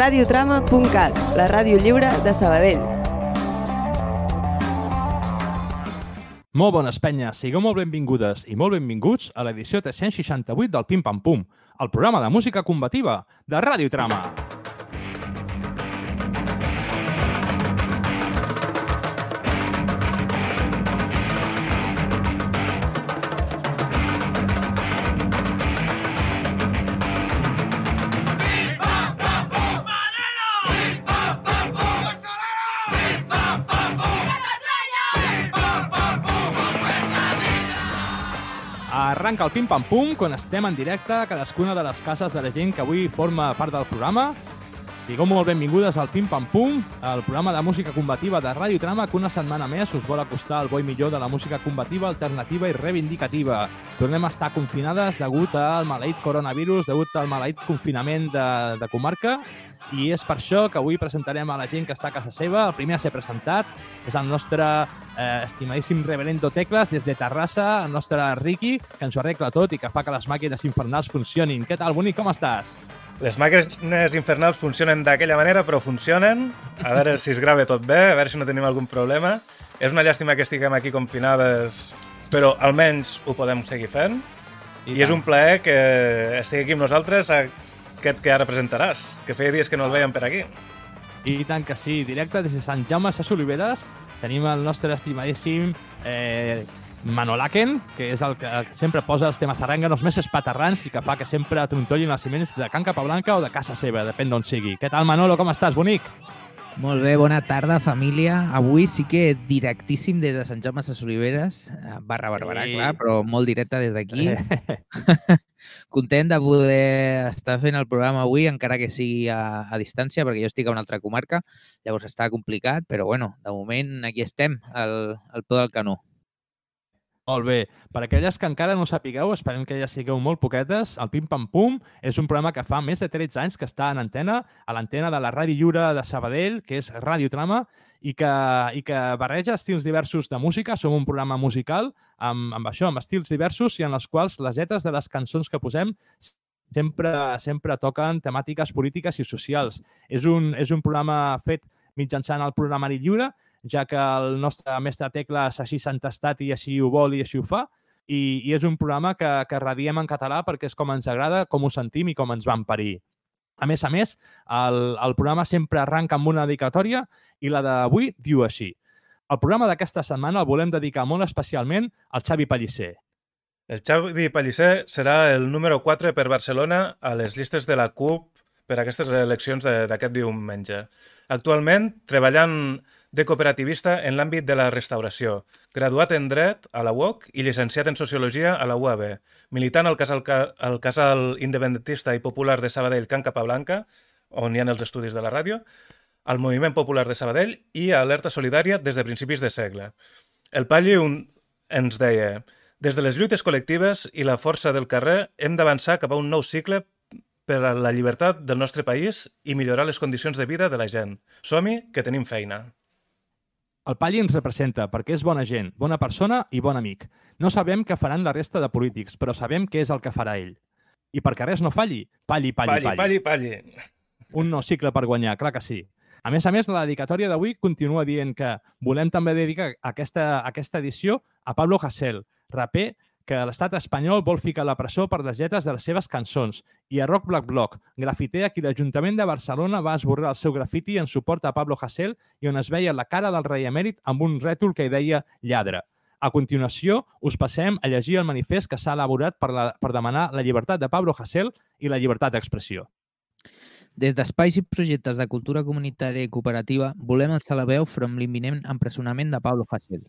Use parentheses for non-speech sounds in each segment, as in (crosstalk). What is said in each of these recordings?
radiotrama.cat, la ràdio lliure de Sabadell. Molt bones penyes, sigueu molt benvingudes i molt benvinguts a l'edició 368 del Pim Pam Pum, el programa de música combativa de Radiotrama. Arranca el Pim Pam Pum quan estem en directe a cadascuna de les cases de la gent que avui forma part del programa. Digueu molt benvingudes al Pim Pam Pum, el programa de música combativa de Ràdio Trama que una setmana més us vol acostar al bo i millor de la música combativa, alternativa i reivindicativa. Tornem a estar confinades degut al maleït coronavirus, degut al maleït confinament de, de comarca i és per això que avui presentarem a la gent que està a casa seva. El primer a ser presentat és el nostre eh, estimadíssim reverendo Tecles des de Terrassa, el nostre Ricky, que ens ho arregla tot i que fa que les màquines infernals funcionin. Què tal, bonic? Com estàs? Les màquines infernals funcionen d'aquella manera, però funcionen. A veure si es grava tot bé, a veure si no tenim algun problema. És una llàstima que estiguem aquí confinades, però almenys ho podem seguir fent. I, I és un plaer que estigui aquí amb nosaltres aquest que ara presentaràs, que feia dies que no el veiem per aquí. I tant que sí, directe des de Sant Jaume Ses Oliveres tenim el nostre estimadíssim eh, Manolaken, que és el que sempre posa els temes zarranganos més espaterrans i que fa que sempre trontollin els ciments de Can Capablanca o de casa seva, depèn d'on sigui. Què tal, Manolo? Com estàs? Bonic? Molt bé, bona tarda, família. Avui sí que directíssim des de Sant Jaume Ses Oliveres, eh, barra Barberà, Sí. clar, però molt directe des d'aquí. (laughs) (laughs) Content de poder estar fent el programa avui, encara que sigui a, a distància, perquè jo estic a una altra comarca, llavors està complicat, però bueno, de moment aquí estem, al, al peu del canó. Molt bé. Per aquelles que encara no sapigueu, esperem que ja sigueu molt poquetes, el Pim Pam Pum és un programa que fa més de 13 anys que està en antena, a l'antena de la Ràdio Lliure de Sabadell, que és Ràdio Trama, i que, i que barreja estils diversos de música. Som un programa musical amb, amb això, amb estils diversos i en els quals les lletres de les cançons que posem sempre, sempre toquen temàtiques polítiques i socials. És un, és un programa fet mitjançant el programari lliure, ja que el nostre mestre Tecles així s'ha entestat i així ho vol i així ho fa, i, i és un programa que, que radiem en català perquè és com ens agrada, com ho sentim i com ens van parir. A més a més, el, el programa sempre arranca amb una dedicatòria i la d'avui diu així. El programa d'aquesta setmana el volem dedicar molt especialment al Xavi Pellicer. El Xavi Pellicer serà el número 4 per Barcelona a les llistes de la CUP per aquestes eleccions d'aquest diumenge. Actualment, treballant de cooperativista en l'àmbit de la restauració, graduat en dret a la UOC i llicenciat en sociologia a la UAB, militant al casal, ca- al casal independentista i popular de Sabadell Can Capablanca, on hi ha els estudis de la ràdio, al Moviment Popular de Sabadell i a Alerta Solidària des de principis de segle. El Palli un, ens deia des de les lluites col·lectives i la força del carrer hem d'avançar cap a un nou cicle per a la llibertat del nostre país i millorar les condicions de vida de la gent. Som-hi, que tenim feina. El Palli ens representa perquè és bona gent, bona persona i bon amic. No sabem què faran la resta de polítics, però sabem què és el que farà ell. I perquè res no falli, palli, palli, Palli, palli, palli. un nou cicle per guanyar, clar que sí. A més a més, la dedicatòria d'avui continua dient que volem també dedicar aquesta, aquesta edició a Pablo Hasél, raper que l'estat espanyol vol ficar la presó per les lletres de les seves cançons, i a Rock Black Block, grafiter a qui l'Ajuntament de Barcelona va esborrar el seu grafiti en suport a Pablo Hasél i on es veia la cara del rei emèrit amb un rètol que hi deia lladre. A continuació, us passem a llegir el manifest que s'ha elaborat per, la, per demanar la llibertat de Pablo Hasél i la llibertat d'expressió. Des d'espais i projectes de cultura comunitària i cooperativa, volem alçar la veu front l'imminent empresonament de Pablo Hasél.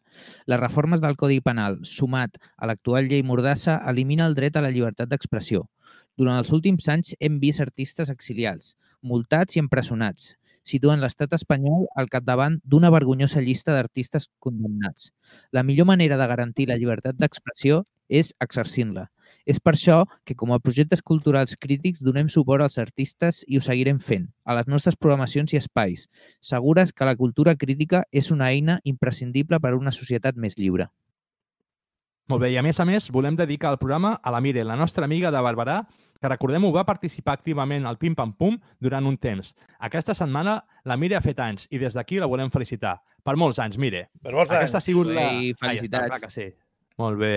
Les reformes del Codi Penal, sumat a l'actual llei Mordassa, elimina el dret a la llibertat d'expressió. Durant els últims anys hem vist artistes exiliats, multats i empresonats, situen l'estat espanyol al capdavant d'una vergonyosa llista d'artistes condemnats. La millor manera de garantir la llibertat d'expressió és exercint-la. És per això que, com a projectes culturals crítics, donem suport als artistes i ho seguirem fent, a les nostres programacions i espais, segures que la cultura crítica és una eina imprescindible per a una societat més lliure. Molt bé, i a més a més volem dedicar el programa a la Mire, la nostra amiga de Barberà, que recordem-ho va participar activament al Pim Pam Pum durant un temps. Aquesta setmana la Mire ha fet anys i des d'aquí la volem felicitar. Per molts anys, Mire. Per molts Aquesta ha anys. sigut la... Ei, Ah, ja està, felicitats. clar que sí. Molt bé.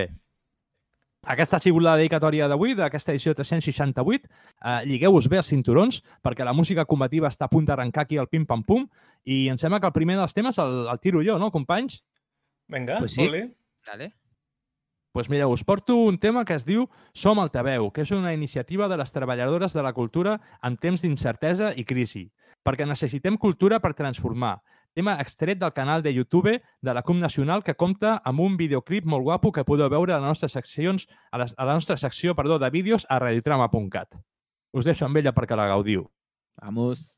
Aquesta ha sigut la dedicatòria d'avui, d'aquesta edició 368. Eh, lligueu-vos bé els cinturons, perquè la música combativa està a punt d'arrencar aquí al Pim Pam Pum, i em sembla que el primer dels temes el, el tiro jo, no, companys? Vinga, Pues sí. Uli. Dale. Doncs pues mireu, us porto un tema que es diu Som Altaveu, que és una iniciativa de les treballadores de la cultura en temps d'incertesa i crisi, perquè necessitem cultura per transformar. Tema extret del canal de YouTube de la CUM Nacional que compta amb un videoclip molt guapo que podeu veure a, les nostres seccions, a, les, a la nostra secció perdó, de vídeos a radiotrama.cat. Us deixo amb ella perquè la gaudiu. Vamos.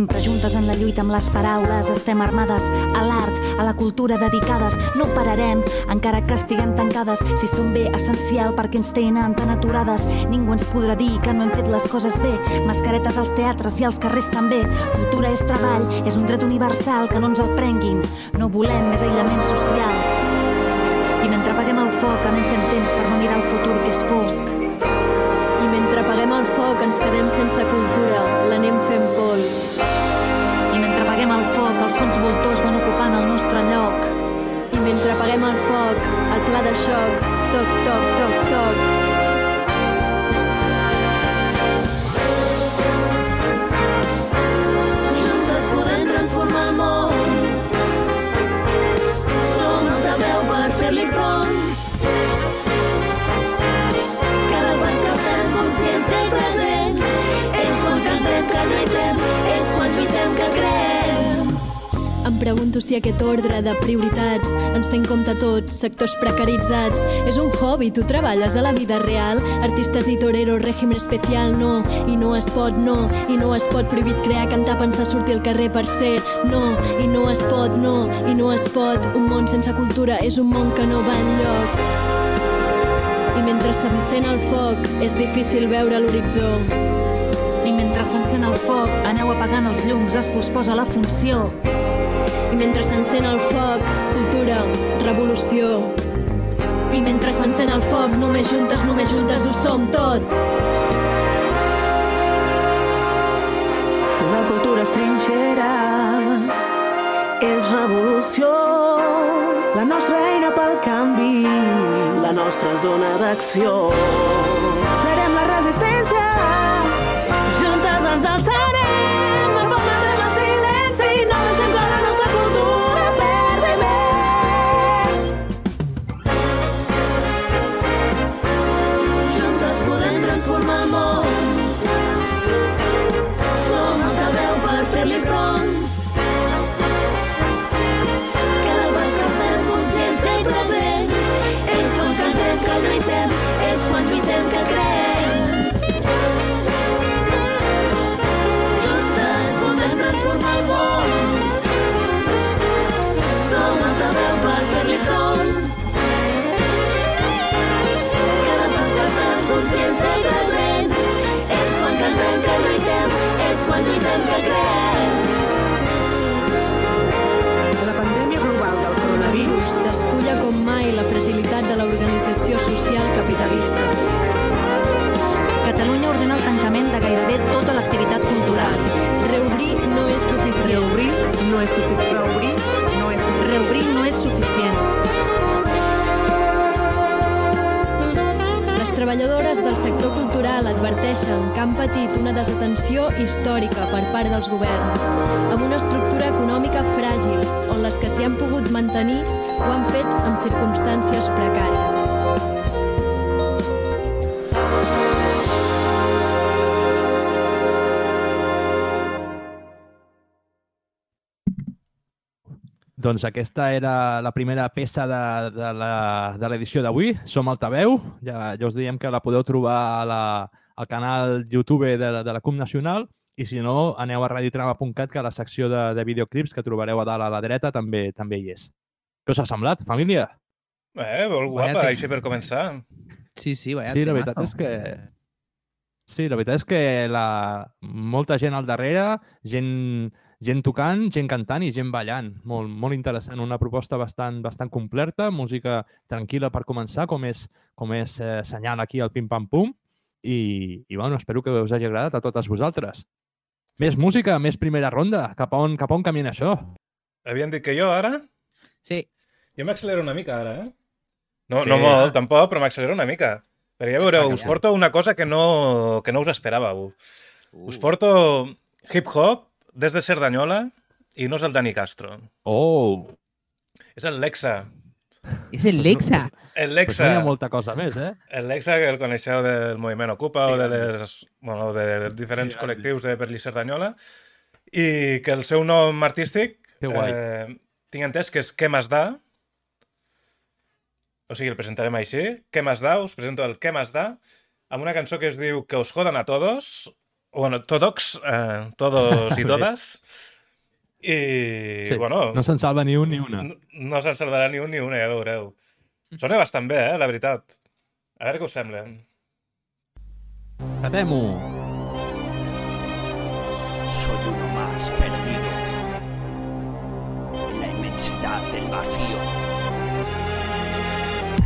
Sempre juntes en la lluita amb les paraules, estem armades a l'art, a la cultura dedicades. No pararem, encara que estiguem tancades. Si som bé essencial perquè ens tenen tan aturades, ningú ens podrà dir que no hem fet les coses bé. Mascaretes als teatres i als carrers també. Cultura és treball, és un dret universal, que no ens el prenguin. No volem més aïllament social. I mentre apaguem el foc anem fent temps per no mirar el futur que és fosc. Apaguem el foc ens quedem sense cultura, l'anem fent pols. I mentre apaguem el foc, els fons voltors van ocupant el nostre lloc. I mentre apaguem el foc, el pla de xoc, toc, toc, toc, toc. Pregunto si aquest ordre de prioritats ens té en compte tots, sectors precaritzats. És un hobby, tu treballes a la vida real. Artistes i toreros, règim especial, no. I no es pot, no. I no es pot prohibit crear, cantar, pensar, sortir al carrer per ser. No. I no es pot, no. I no es pot. Un món sense cultura és un món que no va enlloc. I mentre s'encén el foc, és difícil veure l'horitzó. I mentre s'encén el foc, aneu apagant els llums, es posposa la funció. I mentre s'encén el foc, cultura, revolució. I mentre s'encén el foc, només juntes, només juntes ho som tot. La cultura és trinxera, és revolució, la nostra eina pel canvi, la nostra zona d'acció. Fragilitat de l'organització social capitalista. Catalunya ordena el tancament de gairebé tota l'activitat cultural. Reobrir no és suficient. reobrir no és suficient. Reobrir no és suficient. Reobrir no és suficient. Les treballadores del sector cultural adverteixen que han patit una desatenció històrica per part dels governs, amb una estructura econòmica fràgil, on les que s'hi han pogut mantenir ho han fet en circumstàncies precàries. Doncs aquesta era la primera peça de, de de l'edició d'avui. Som Altaveu. Ja, ja us diem que la podeu trobar a la, al canal YouTube de, la- de la CUM Nacional i si no, aneu a radiotrama.cat que a la secció de, de videoclips que trobareu a dalt a la dreta també també hi és. Què us ha semblat, família? Eh, molt Vaya guapa, tem- així per començar. Sí, sí, vaya Sí, la veritat és que... Sí, la veritat és que la... molta gent al darrere, gent, gent tocant, gent cantant i gent ballant. Molt, molt interessant, una proposta bastant, bastant completa, música tranquil·la per començar, com és, com és eh, senyal aquí al Pim Pam Pum. I, I bueno, espero que us hagi agradat a totes vosaltres. Més música, més primera ronda. Cap a on, cap a on camina això? Havien dit que jo, ara? Sí, Jo m'accelero una mica, ara, eh? No, no Sí. molt, tampoc, però m'accelero una mica. Perquè ja veureu, Ah, us ja. porto una cosa que no, que no us esperàveu. Us porto hip-hop des de Cerdanyola i no és el Dani Castro. Oh, És el Lexa. és el Lexa. El pues no Lexa, hi ha molta cosa més, eh? el Lexa que el coneixeu del moviment Ocupa o de, Sí, les, bueno, de diferents Sí, col·lectius de Perli Cerdanyola i que el seu nom artístic Que guai. eh, tinc entès que és Què m'has da o sigui, el presentarem així Què m'has da, us presento el Què m'has da amb una cançó que es diu Que us jodan a todos bueno, todox, eh, todos i (laughs) todas i Sí, bueno No se'n salva ni un ni una. no, no se'n salvarà ni un ni una, ja veureu. Sona bastant bé, eh, la veritat. A veure què us sembla. Catem-ho! Soy uno más perdido del vacío.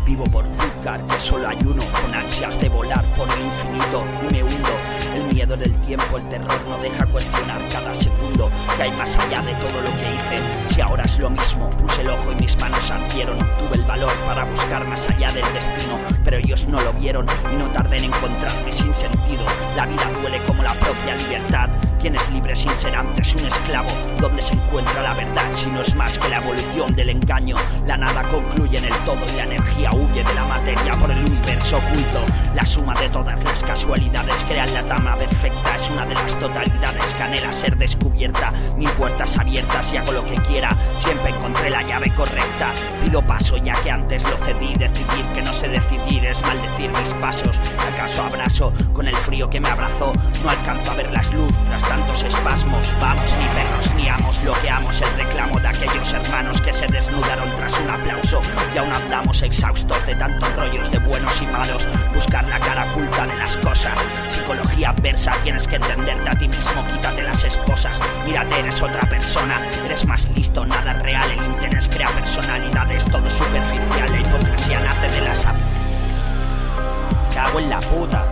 Vivo por juzgar que solo hay uno con ansias de volar por el infinito me hundo. El miedo del tiempo, el terror no deja cuestionar cada segundo que hay más allá de todo lo que hice. Si ahora es lo mismo, puse el ojo y mis manos ardieron. Tuve el valor para buscar más allá del destino, pero ellos no lo vieron y no tardé en encontrarme sin sentido. La vida duele como la propia libertad. Quien es libre sin ser antes un esclavo? ¿Dónde se encuentra la verdad si no es más que la evolución del engaño? La nada concluye en el todo y la energía huye de la materia por el universo oculto. La suma de todas las casualidades crea la tama perfecta. Es una de las totalidades que anhela ser descubierta. Mil puertas abiertas y hago lo que quiera. Siempre encontré la llave correcta. Pido paso ya que antes lo cedí. Decidir que no sé decidir es maldecir mis pasos. ¿Acaso abrazo con el frío que me abrazó? No alcanzo a ver las luz tras tantos espasmos. Vamos, ni perros ni amos, bloqueamos el reclamo de aquellos hermanos que se desnudaron tras un aplauso. Y aún andamos exhaustos de tantos rollos de buenos y malos. Buscar la cara oculta de las cosas. Psicología adversa, tienes que entenderte a ti mismo. Quítate las esposas. Mírate, eres otra persona. Eres más listo, nada real. El interés crea personalidades, todo superficial. La hipocresía nace de las. ap- Cago en la puta.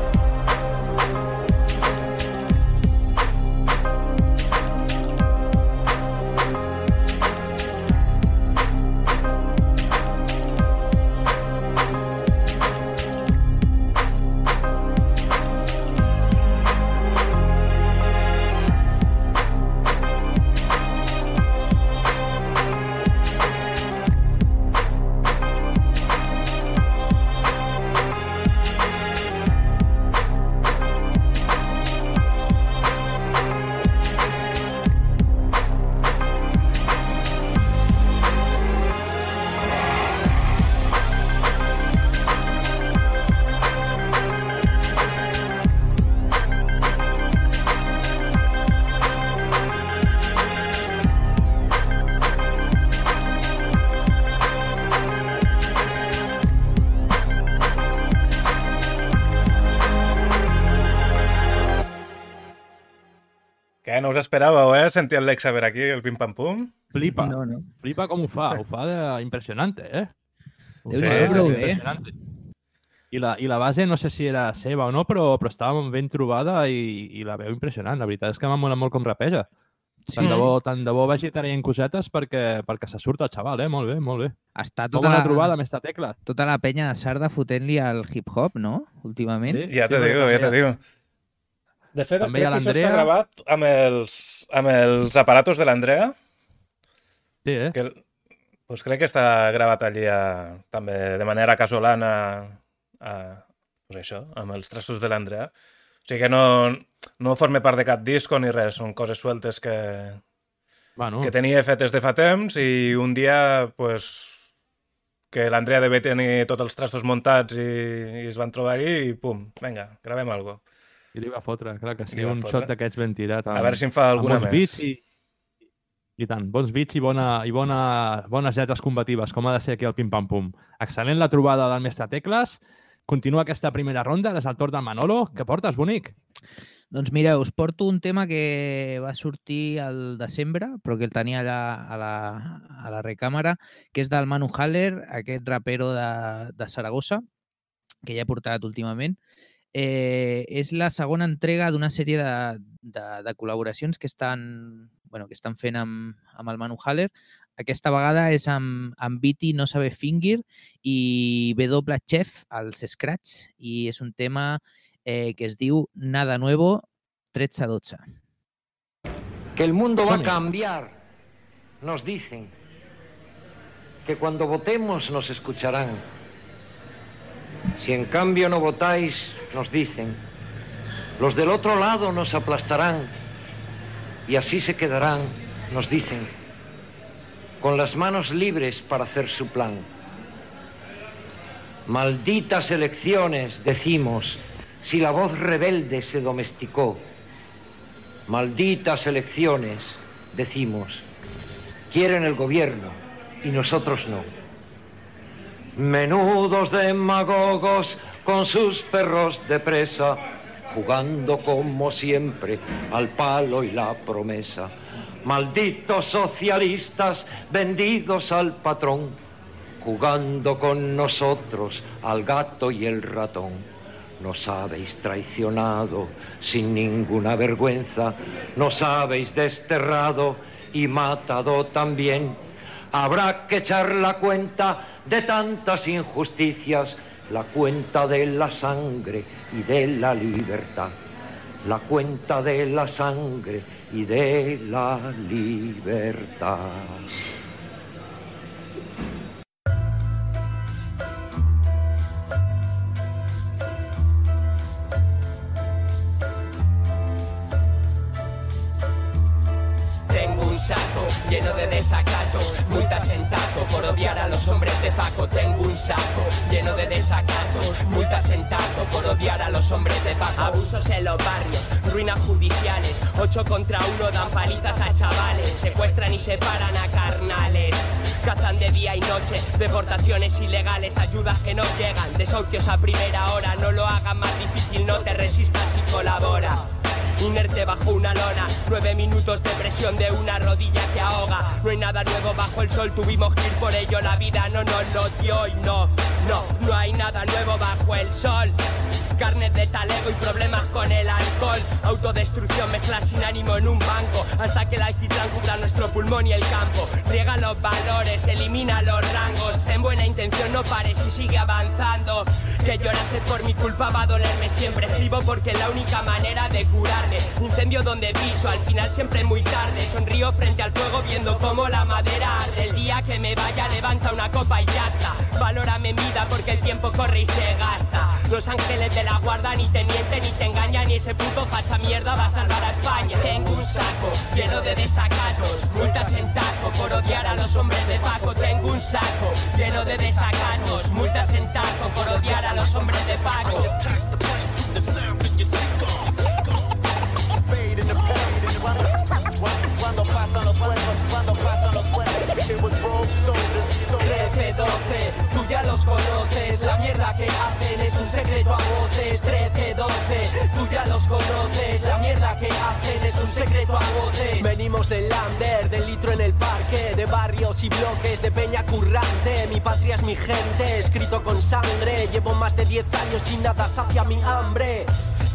No us esperàveu, eh? Sentir el Lexa per aquí, el pim-pam-pum? Flipa. No, no. Flipa com ho fa. Ho fa de... impressionante, eh? Ho Sí, fa sí, sí. impressionante. I la, I la base no sé si era seva o no, però, però estava ben trobada i, i la veu impressionant. La veritat és que m'ha molat molt com rapeja. Sí. Tant de bo, tant de bo vagi traient cosetes perquè, perquè se surt el xaval, eh? Molt bé, molt bé. Està Com tota l'ha la, trobada amb esta tecla? tota la penya de Sarda fotent-li al hip-hop, no? Últimament. Ja te però digo, ja te digo. De fet, També crec que això està gravat amb els, amb els aparatos de l'Andrea, Sí, eh? que pues crec que està gravat allí a, també de manera casolana a, pues això, amb els traços de l'Andrea. O sigui que no, no forma part de cap disco ni res, són coses sueltes que, Bueno, que tenia fetes de fa temps i un dia, pues, que l'Andrea devia tenir tots els trastos muntats i, i es van trobar ahí i pum, vinga, gravem algo. I li va fotre, clar que sí, Li un fotre. shot d'aquests ben tirat. A veure si en fa alguna amb bons més. beats i, i tant, bons beats i, bona, i bona, bones lletres combatives, com ha de ser aquí el Pim Pam Pum. Excel·lent la trobada del mestre Tecles. Continua aquesta primera ronda, és el torn del Manolo. Què portes, bonic? Doncs mireu, us porto un tema que va sortir al desembre, però que el tenia allà a la, a la recàmera, que és del Manu Haller, aquest rapero de, de Saragossa, que ja he portat últimament. Eh, és la segona entrega d'una sèrie de, de, de col·laboracions que estan, bueno, que estan fent amb, amb el Manu Haller. Aquesta vegada és amb, amb Viti No Sabe Fingir i W Chef als Scratch i és un tema eh, que es diu Nada Nuevo 13 a 12. Que el mundo va a cambiar, nos dicen. Que cuando votemos nos escucharán. Si en cambio no votáis, nos dicen. Los del otro lado nos aplastarán. Y así se quedarán, nos dicen. Con las manos libres para hacer su plan. Malditas elecciones, decimos, si la voz rebelde se domesticó. Malditas elecciones, decimos. Quieren el gobierno y nosotros no. Menudos demagogos con sus perros de presa, jugando como siempre al palo y la promesa. Malditos socialistas vendidos al patrón, jugando con nosotros al gato y el ratón. Nos habéis traicionado sin ninguna vergüenza, nos habéis desterrado y matado también. Habrá que echar la cuenta de tantas injusticias, la cuenta de la sangre y de la libertad, la cuenta de la sangre y de la libertad. Un saco lleno de desacatos, multas en taco por odiar a los hombres de Paco. Tengo un saco lleno de desacatos, multas en taco por odiar a los hombres de Paco. Abusos en los barrios, ruinas judiciales, ocho contra uno dan palizas a chavales, secuestran y separan a carnales. Cazan de día y noche, deportaciones ilegales, ayudas que no llegan, desahucios a primera hora, no lo hagan más difícil, no te resistas y colabora. Inerte bajo una lona, nueve minutos de presión de una rodilla que ahoga. No hay nada nuevo bajo el sol, tuvimos que ir por ello. La vida no nos lo dio y no, no, no hay nada nuevo bajo el sol. Carnet de talego y problemas con el alcohol. Autodestrucción, mezcla sin ánimo en un banco. Hasta que el alquitrán cubra nuestro pulmón y el campo. Riega los valores, elimina los rangos. Ten buena intención, no pares y sigue avanzando. Que llorase por mi culpa va a dolerme siempre. Escribo porque es la única manera de curarme. Incendio donde piso, al final siempre muy tarde. Sonrío frente al fuego viendo cómo la madera arde. El día que me vaya, levanta una copa y ya está. Valórame en vida porque el tiempo corre y se gasta. Los ángeles de guarda ni te mienten ni te engañan. Y ese puto facha mierda va a salvar a España. Tengo un saco lleno de desacatos. Multas en taco por odiar a los hombres de Paco. Tengo un saco lleno de desacatos. Multas en taco por odiar a los hombres de Paco. Cuando pasan los cuando pasan los it 13, 12, tú ya los conoces. La mierda que hacen es un secreto a voces. 13, 12, tú ya los conoces. La mierda que hacen es un secreto a voces. Venimos del lander, del litro en el parque, de barrios y bloques, de peña currante. Mi patria es mi gente, escrito con sangre. Llevo más de 10 años y nada sacia mi hambre.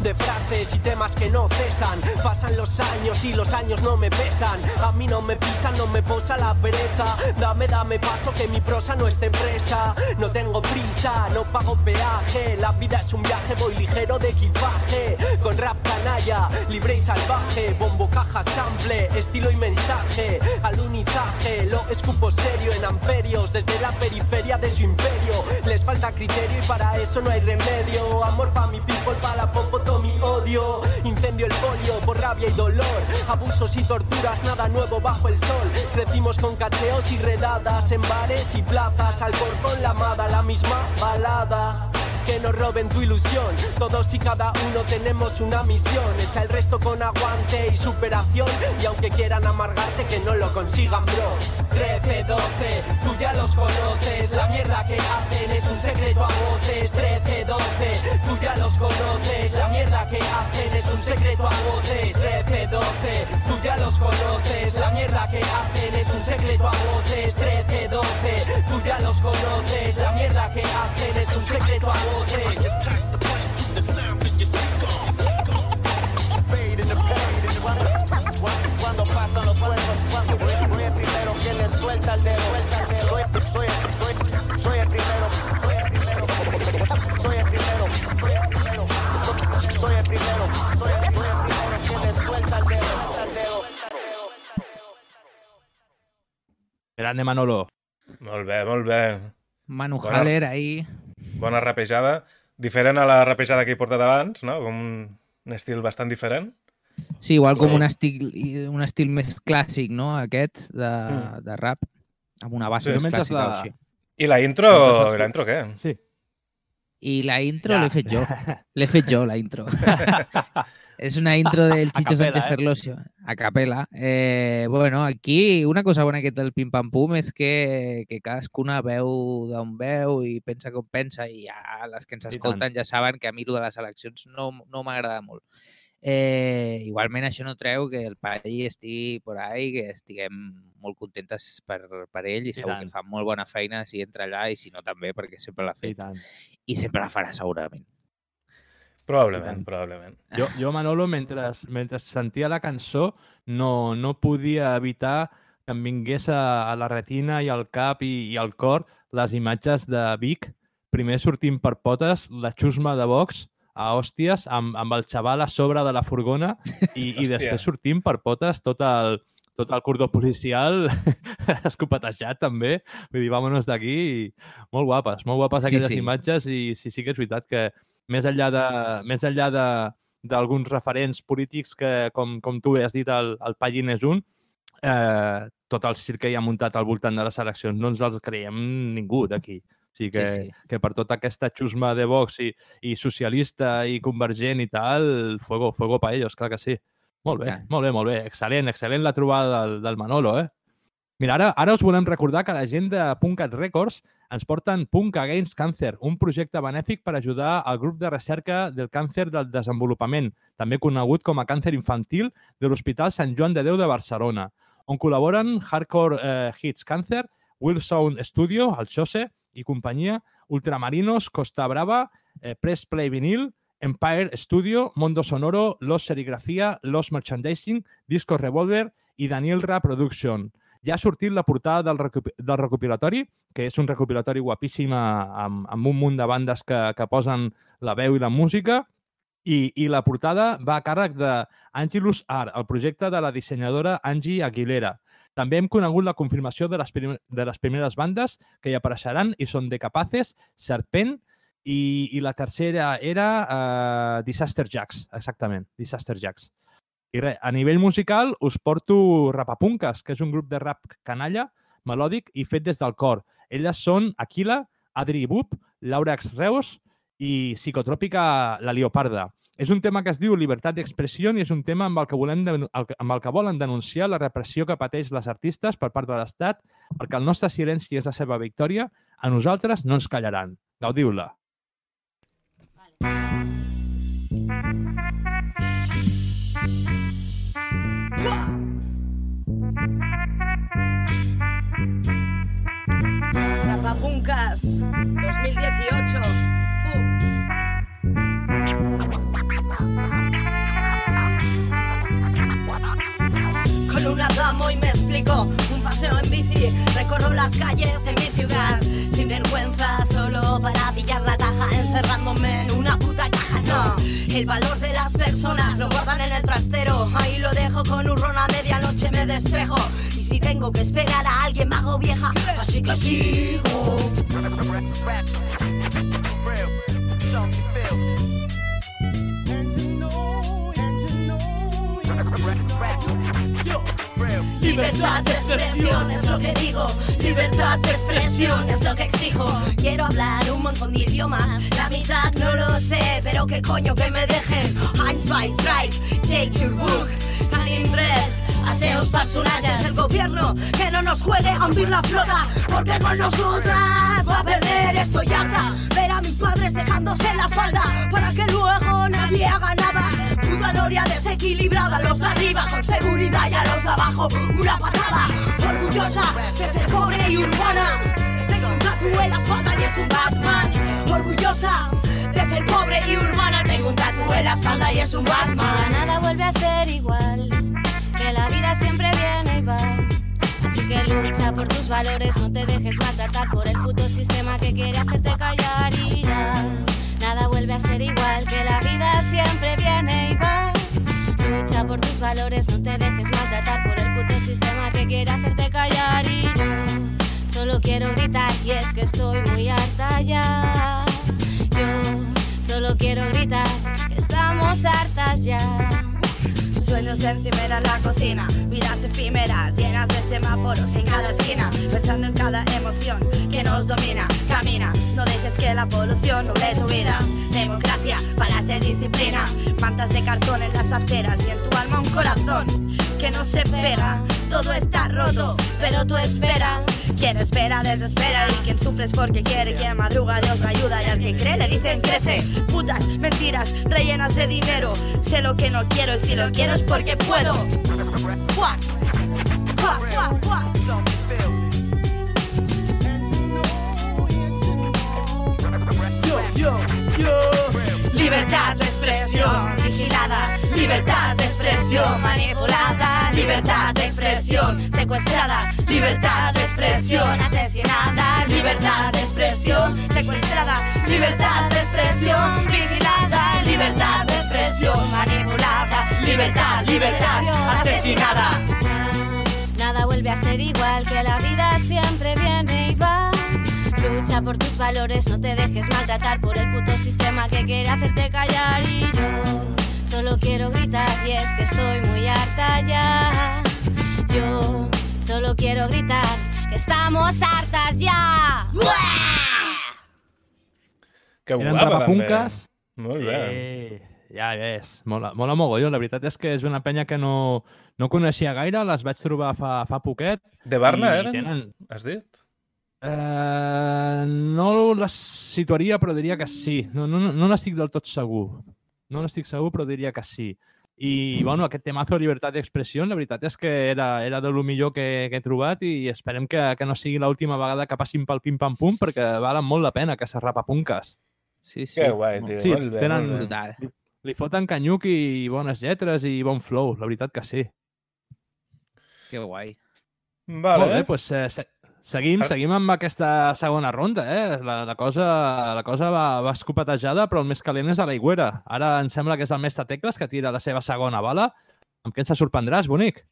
De frases y temas que no cesan. Pasan los años y los años no me pesan. A mí no me pisan, no me posa la pereza. Dame, dame paso que mi prosa no esté presa. No tengo prisa, no pago peaje. La vida es un viaje, voy ligero de equipaje. Con rap canalla, libre y salvaje. Bombo, caja, sample, estilo y mensaje. Alunizaje, lo escupo serio en amperios. Desde la periferia de su imperio. Les falta criterio y para eso no hay remedio. Amor pa' mi people, pa' la popo, todo mi odio. incendio el polio por rabia y dolor. Abusos y torturas, nada nuevo bajo el sol. Crecimos con cacheos y redadas en bares y plazas. Al con la amada, la misma balada que no roben tu ilusión. Todos y cada uno tenemos una misión. Echa el resto con aguante y superación. Y aunque quieran amargarte, que no lo consigan, bro. 13, 12, tú ya los conoces. La mierda que hacen es un secreto a voces. 13, 12, tú ya los conoces. La mierda que hacen es un secreto a voces. 13, 12, tú ya los conoces. La mierda que hacen es un secreto a voces. 13, 12, tú ya los conoces. La mierda que hacen es un secreto a voces. Cuando pasan los cuerpos, cuando soy el primero que le suelta el dedo, el dedo. Soy, soy, soy, soy el primero, soy el primero, soy el primero, soy el primero, soy el primero, soy el primero que le suelta el dedo, suelta el dedo. Grande Manolo. Molt bé, molt bé. Manu Bona- Haller ahí. Bona rapejada. Diferent a la rapejada que he portat abans, no? Com un, un estil bastant diferent. Sí, igual com un estil, un estil més clàssic, no? Aquest, de, Mm. de rap, amb una base Sí. més clàssica. la- o així. I la intro, la intro què? Sí. I la intro Ja. l'he fet jo. (laughs) L'he fet jo, la intro. (laughs) És una intro (laughs) del Chicho capela, Sánchez eh? Ferlosio, a capela. Eh, bueno, aquí una cosa bona que té el Pim Pam Pum és que, que cadascuna veu d'on veu i pensa com pensa i ja les que ens I escolten ja saben que a mi de les eleccions no, no m'agrada molt. Eh, igualment això no treu que el país estigui por ahí, que estiguem molt contentes per, per ell i segur tant. que fa molt bona feina si entra allà i si no també perquè sempre l'ha I fet tant. i sempre la farà segurament. Probablement, probablement. Jo, jo Manolo, mentre, mentre sentia la cançó, no, no podia evitar que em vingués a, a la retina i al cap i, i al cor les imatges de Vic, primer sortint per potes, la xusma de Vox a hòsties, amb, amb el xaval a sobre de la furgona (laughs) i, i després sortint per potes tot el, tot el cordó policial (laughs) escopetejat també. Vull dir, vámonos d'aquí. i Molt guapes, molt guapes Sí, aquelles sí. imatges i sí, sí que és veritat que més enllà de més enllà de d'alguns referents polítics que, com, com tu has dit, el, el Pallín és un, eh, tot el circ que hi ha muntat al voltant de les eleccions no ens els creiem ningú d'aquí. O sigui que, Sí, sí. que per tota aquesta xusma de Vox i, i socialista i convergent i tal, fuego, fuego pa ellos, clar que sí. Molt bé, Tant. molt bé, molt bé. Excel·lent, excel·lent la trobada del, del Manolo, eh? Mira, ara, ara us volem recordar que la gent de Puncat Records ens porten Punk Against Cancer, un projecte benèfic per ajudar al grup de recerca del càncer del desenvolupament, també conegut com a càncer infantil, de l'Hospital Sant Joan de Déu de Barcelona, on col·laboren Hardcore eh, Hits Cancer, Will Sound Studio, el Xose i companyia, Ultramarinos, Costa Brava, eh, Press Play Vinyl, Empire Studio, Mondo Sonoro, Los Serigrafía, Los Merchandising, Discos Revolver i Daniel Ra Production. Ja ha sortit la portada del, recupi del recopilatori, que és un recopilatori guapíssim amb, amb un munt de bandes que, que posen la veu i la música, i, i la portada va a càrrec d'Angelus Art, el projecte de la dissenyadora Angie Aguilera. També hem conegut la confirmació de les, prim de les primeres bandes que hi apareixeran i són de Capaces, Serpent i, i la tercera era uh, Disaster Jacks, exactament, Disaster Jacks. I res, a nivell musical us porto Rapapunques, que és un grup de rap canalla, melòdic i fet des del cor. Elles són Aquila, Adri Bub, Laura Ex Reus i Psicotròpica La Leoparda. És un tema que es diu Libertat d'expressió i és un tema amb el, que volem amb el que volen denunciar la repressió que pateix les artistes per part de l'Estat perquè el nostre silenci és la seva victòria, a nosaltres no ens callaran. Gaudiu-la. Rapapuncas 2018. Con una damo y me explico un paseo en bici, recorro las calles de mi ciudad sin vergüenza solo para pillar la taja encerrándome en una puta caja. No, el valor de las personas lo guardan en el trastero, ahí lo dejo con un ron a medianoche me despejo si tengo que esperar a alguien me hago vieja, así que sigo. Libertad de expresión es lo que digo, libertad de expresión es lo que exijo. Quiero hablar un montón de idiomas, la mitad no lo sé, pero qué coño que me dejen. Eins, zwei, drei, take your book, Tanin Red. Aseos personajes, el gobierno que no nos juegue a hundir la flota, porque con nosotras va a perder. Estoy harta ver a mis padres dejándose la espalda para que luego nadie haga nada. Puta noria desequilibrada, los de arriba con seguridad y a los de abajo una patada. Orgullosa de ser pobre y urbana. Tengo un tatu en la espalda y es un Batman. Orgullosa de ser pobre y urbana. Tengo un tatu en la espalda y es un Batman. Nada vuelve a ser igual, la vida siempre viene y va. Así que lucha por tus valores, no te dejes maltratar por el puto sistema que quiere hacerte callar y ya. Nada vuelve a ser igual, que la vida siempre viene y va. Lucha por tus valores, no te dejes maltratar por el puto sistema que quiere hacerte callar y yo solo quiero gritar y es que estoy muy harta ya. Yo solo quiero gritar estamos hartas ya. Sueños de encimera en la cocina, vidas efímeras, llenas de semáforos en cada esquina, pensando en cada emoción que nos domina. Camina, no dejes que la polución nuble tu vida. Democracia, para hacer disciplina, mantas de cartón en las aceras y en tu alma un corazón que no se pega. Todo está roto, pero tú espera. Quien espera desespera y quien sufre es porque quiere. Quien madruga Dios ayuda y al que cree le dicen crece. Putas mentiras rellenas de dinero. Sé lo que no quiero y si lo quiero es porque puedo. Yo, yo, Libertad de expresión vigilada, libertad de expresión manipulada, libertad de expresión secuestrada, libertad de expresión asesinada, libertad de expresión secuestrada, libertad de expresión vigilada, libertad de expresión manipulada, libertad, libertad asesinada. Nada vuelve a ser igual, que la vida siempre viene y va. Lucha por tus valores, no te dejes maltratar por el puto sistema que quiere hacerte callar y yo solo quiero gritar y es que estoy muy harta ya. Yo solo quiero gritar que estamos hartas ya. Que Eren guapa, rapapunques. també. Molt bé. Eh, ja ves, mola, mola mogollon. La veritat és que és una penya que no, no coneixia gaire, les vaig trobar fa, fa poquet. De Barna eren? Tenen... Has dit? Eh, no les situaria, però diria que sí. No, no, no n'estic del tot segur. No n'estic segur, però diria que sí. I, bueno, aquest temazo Libertat d'Expressió, la veritat és que era, era de lo millor que, que he trobat i esperem que, que no sigui l'última vegada que passin pel pim-pam-pum perquè valen molt la pena, que se rapapunques. Sí, sí. Que guai, tio. Sí, molt bé, tenen, molt bé. li, li foten canyuc i bones lletres i bon flow, la veritat que sí. Que guai. Vale. Molt bé, doncs eh, seguim, seguim amb aquesta segona ronda, eh? La, la cosa, la cosa va, va escopetejada, però el més calent és a l'aigüera. Ara em sembla que és el mestre Tecles que tira la seva segona bala. Amb què ens sorprendràs, bonic?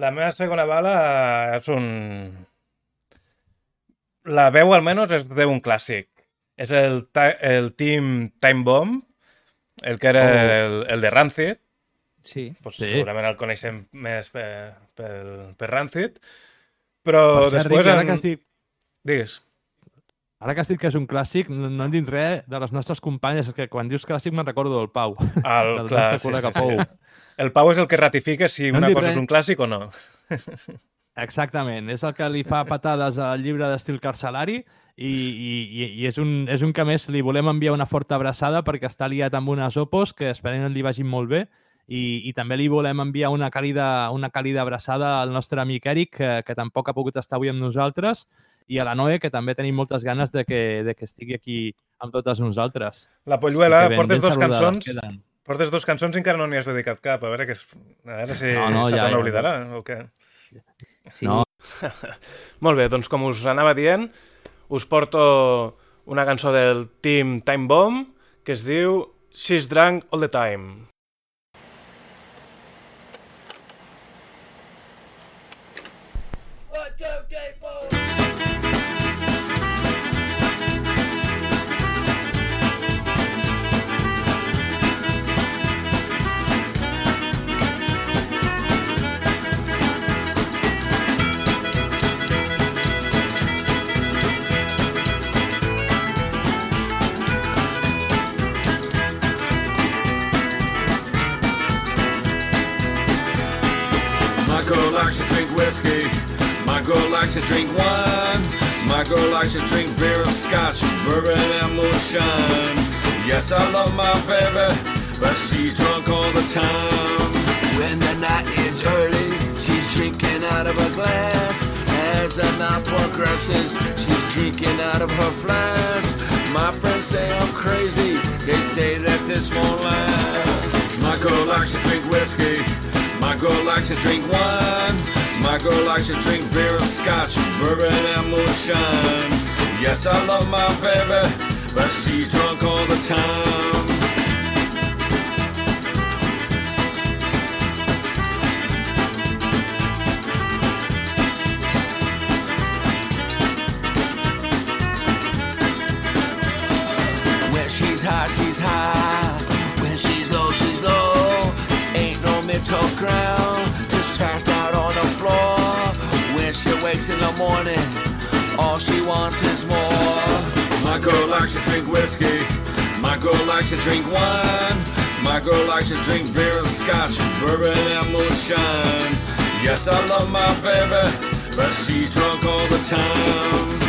La meva segona bala és un... La veu, almenys, és d'un clàssic. És el, el Team Time Bomb, el que era Oh. el, el de Rancid. Sí. Pues Sí. Segurament el coneixem més per, per, per Rancid. Però Per cert, després... Ara en- que has dit- Digues. Ara que has dit que és un clàssic, no, no hem dit res de les nostres companyes, que quan dius clàssic me'n recordo del Pau. El, (laughs) del clar, nostre sí, col·lega sí, sí. Pou. El Pau és el que ratifica si No una cosa res. és un clàssic o no. Exactament, és el que li fa patades al llibre d'estil carcelari i, i, i- és, un, és un que més li volem enviar una forta abraçada perquè està liat amb unes opos que esperem que li vagin molt bé i, i també li volem enviar una càlida, una càlida abraçada al nostre amic Eric que, que tampoc ha pogut estar avui amb nosaltres i a la Noe que també tenim moltes ganes de que, de que estigui aquí amb totes nosaltres. La Polluela, ben- portes ben dos cançons. queden. Portes dos cançons i encara no n'hi has dedicat cap. A veure, que, es- a veure si No, no, se ja, te ja, n'oblidarà ja. o què. Sí. No. (laughs) Molt bé, doncs com us anava dient, us porto una cançó del Team Time Bomb que es diu She's Drunk All The Time. Whiskey. My girl likes to drink wine. My girl likes to drink beer, scotch, bourbon, and moonshine. Yes, I love my baby, but she's drunk all the time. When the night is early, she's drinking out of a glass. As the night progresses, she's drinking out of her flask. My friends say I'm crazy, they say that this won't last. My girl likes to drink whiskey. My girl likes to drink wine. My girl likes to drink beer, and scotch, bourbon, and moonshine. Yes, I love my baby, but she's drunk all the time. When she's high, she's high. When she's low, she's low. Ain't no middle ground. Just passed she wakes in the morning, all she wants is more. My girl likes to drink whiskey. My girl likes to drink wine. My girl likes to drink beer, scotch, bourbon, and moonshine. Yes, I love my baby, but she's drunk all the time.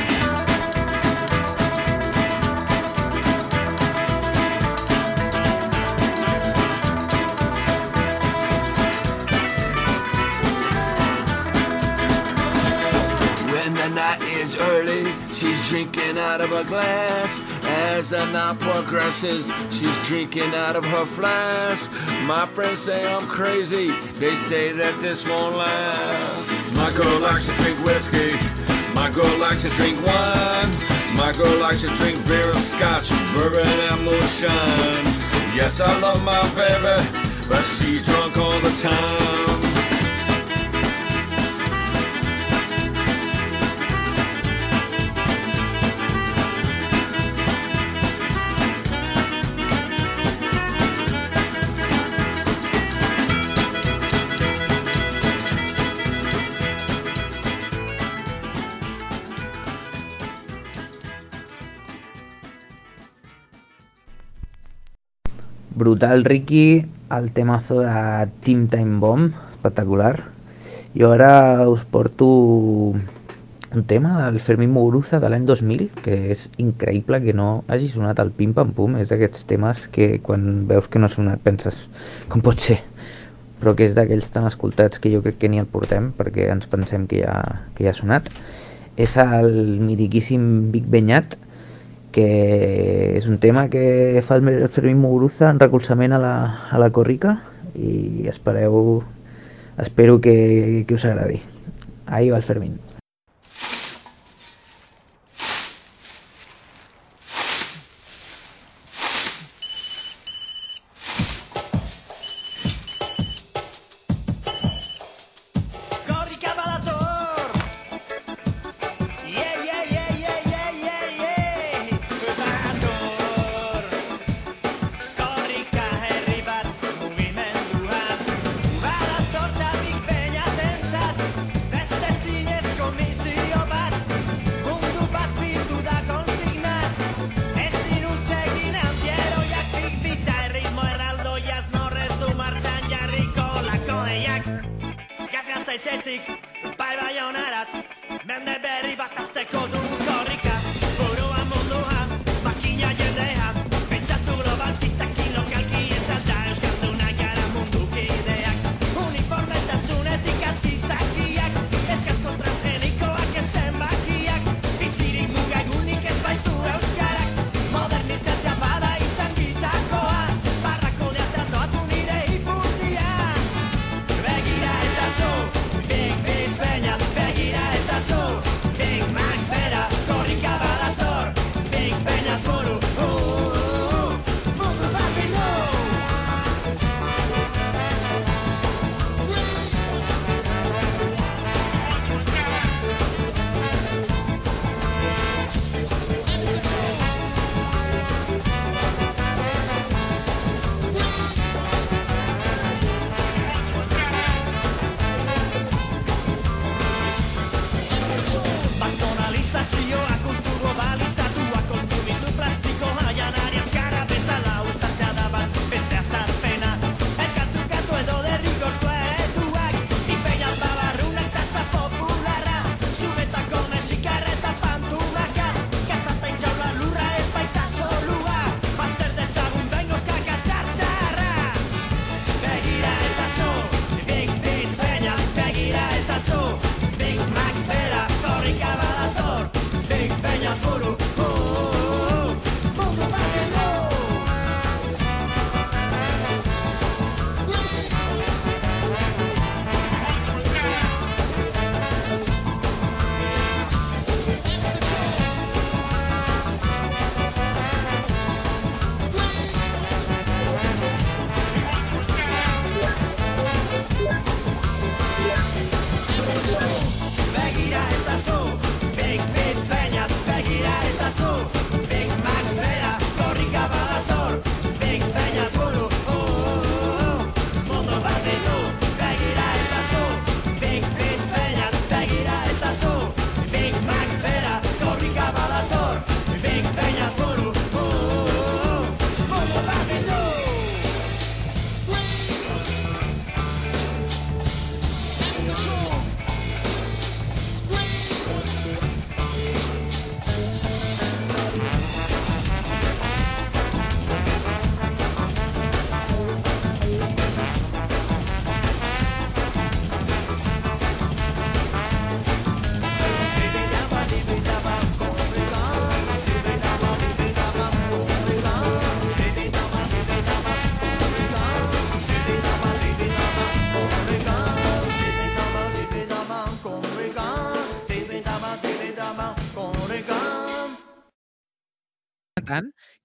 Early, she's drinking out of a glass. As the night progresses, she's drinking out of her flask. My friends say I'm crazy, they say that this won't last. My girl likes to drink whiskey. My girl likes to drink wine. My girl likes to drink beer, and scotch, bourbon, and moonshine. Yes, I love my baby, but she's drunk all the time. Brutal, Ricky, el temazo de Team Time Bomb, espectacular. Jo ara us porto un tema del Fermín Muguruza de l'any 2000, que és increïble que no hagi sonat al Pim Pam Pum, és d'aquests temes que quan veus que no ha sonat penses com pot ser, però que és d'aquells tan escoltats que jo crec que ni el portem perquè ens pensem que ja, que ja ha sonat. És el mitiquíssim Big Benyat, que és un tema que fa el Fermín Muguruza en recolzament a la, a la Corrica i espereu espero que, que us agradi. Ahí va el Fermín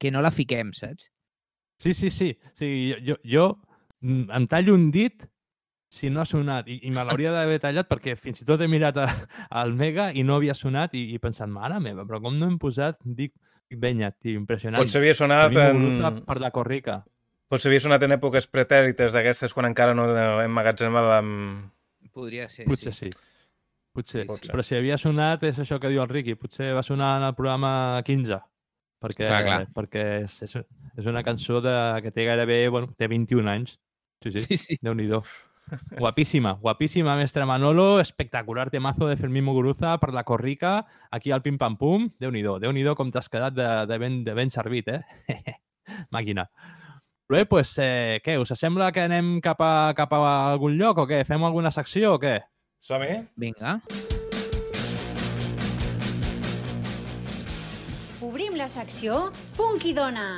que no la fiquem, saps? Sí, sí, sí. sí jo, jo, jo mm, em tallo un dit si no ha sonat. I, i me l'hauria d'haver tallat perquè fins i tot he mirat a- al Mega i no havia sonat i, i he pensat, mare meva, però com no hem posat? Dic, venya, tio, impressionant. Potser havia sonat en- Per la Corrica. Potser havia sonat en èpoques pretèrites d'aquestes quan encara no emmagatzemàvem... Podria ser, Potser sí. Potser. Potser. Però si havia sonat, és això que diu el Riqui, potser va sonar en el programa 15. Perquè, Clar, clar. perquè és, és, és una cançó de, que té gairebé, bueno, té 21 anys. Sí, sí, Sí, sí. Déu-n'hi-do. Guapíssima, guapíssima, mestre Manolo, espectacular temazo de Fermín Muguruza per la Corrica, aquí al Pim Pam Pum. Déu-n'hi-do, déu nhi déu com t'has quedat de, de, ben, de ben servit, eh? (laughs) Màquina. Bé, doncs, pues, eh, què, us sembla que anem cap a, cap a algun lloc o què? Fem alguna secció o què? Som-hi? Vinga. Obrim secció Punk i Dona.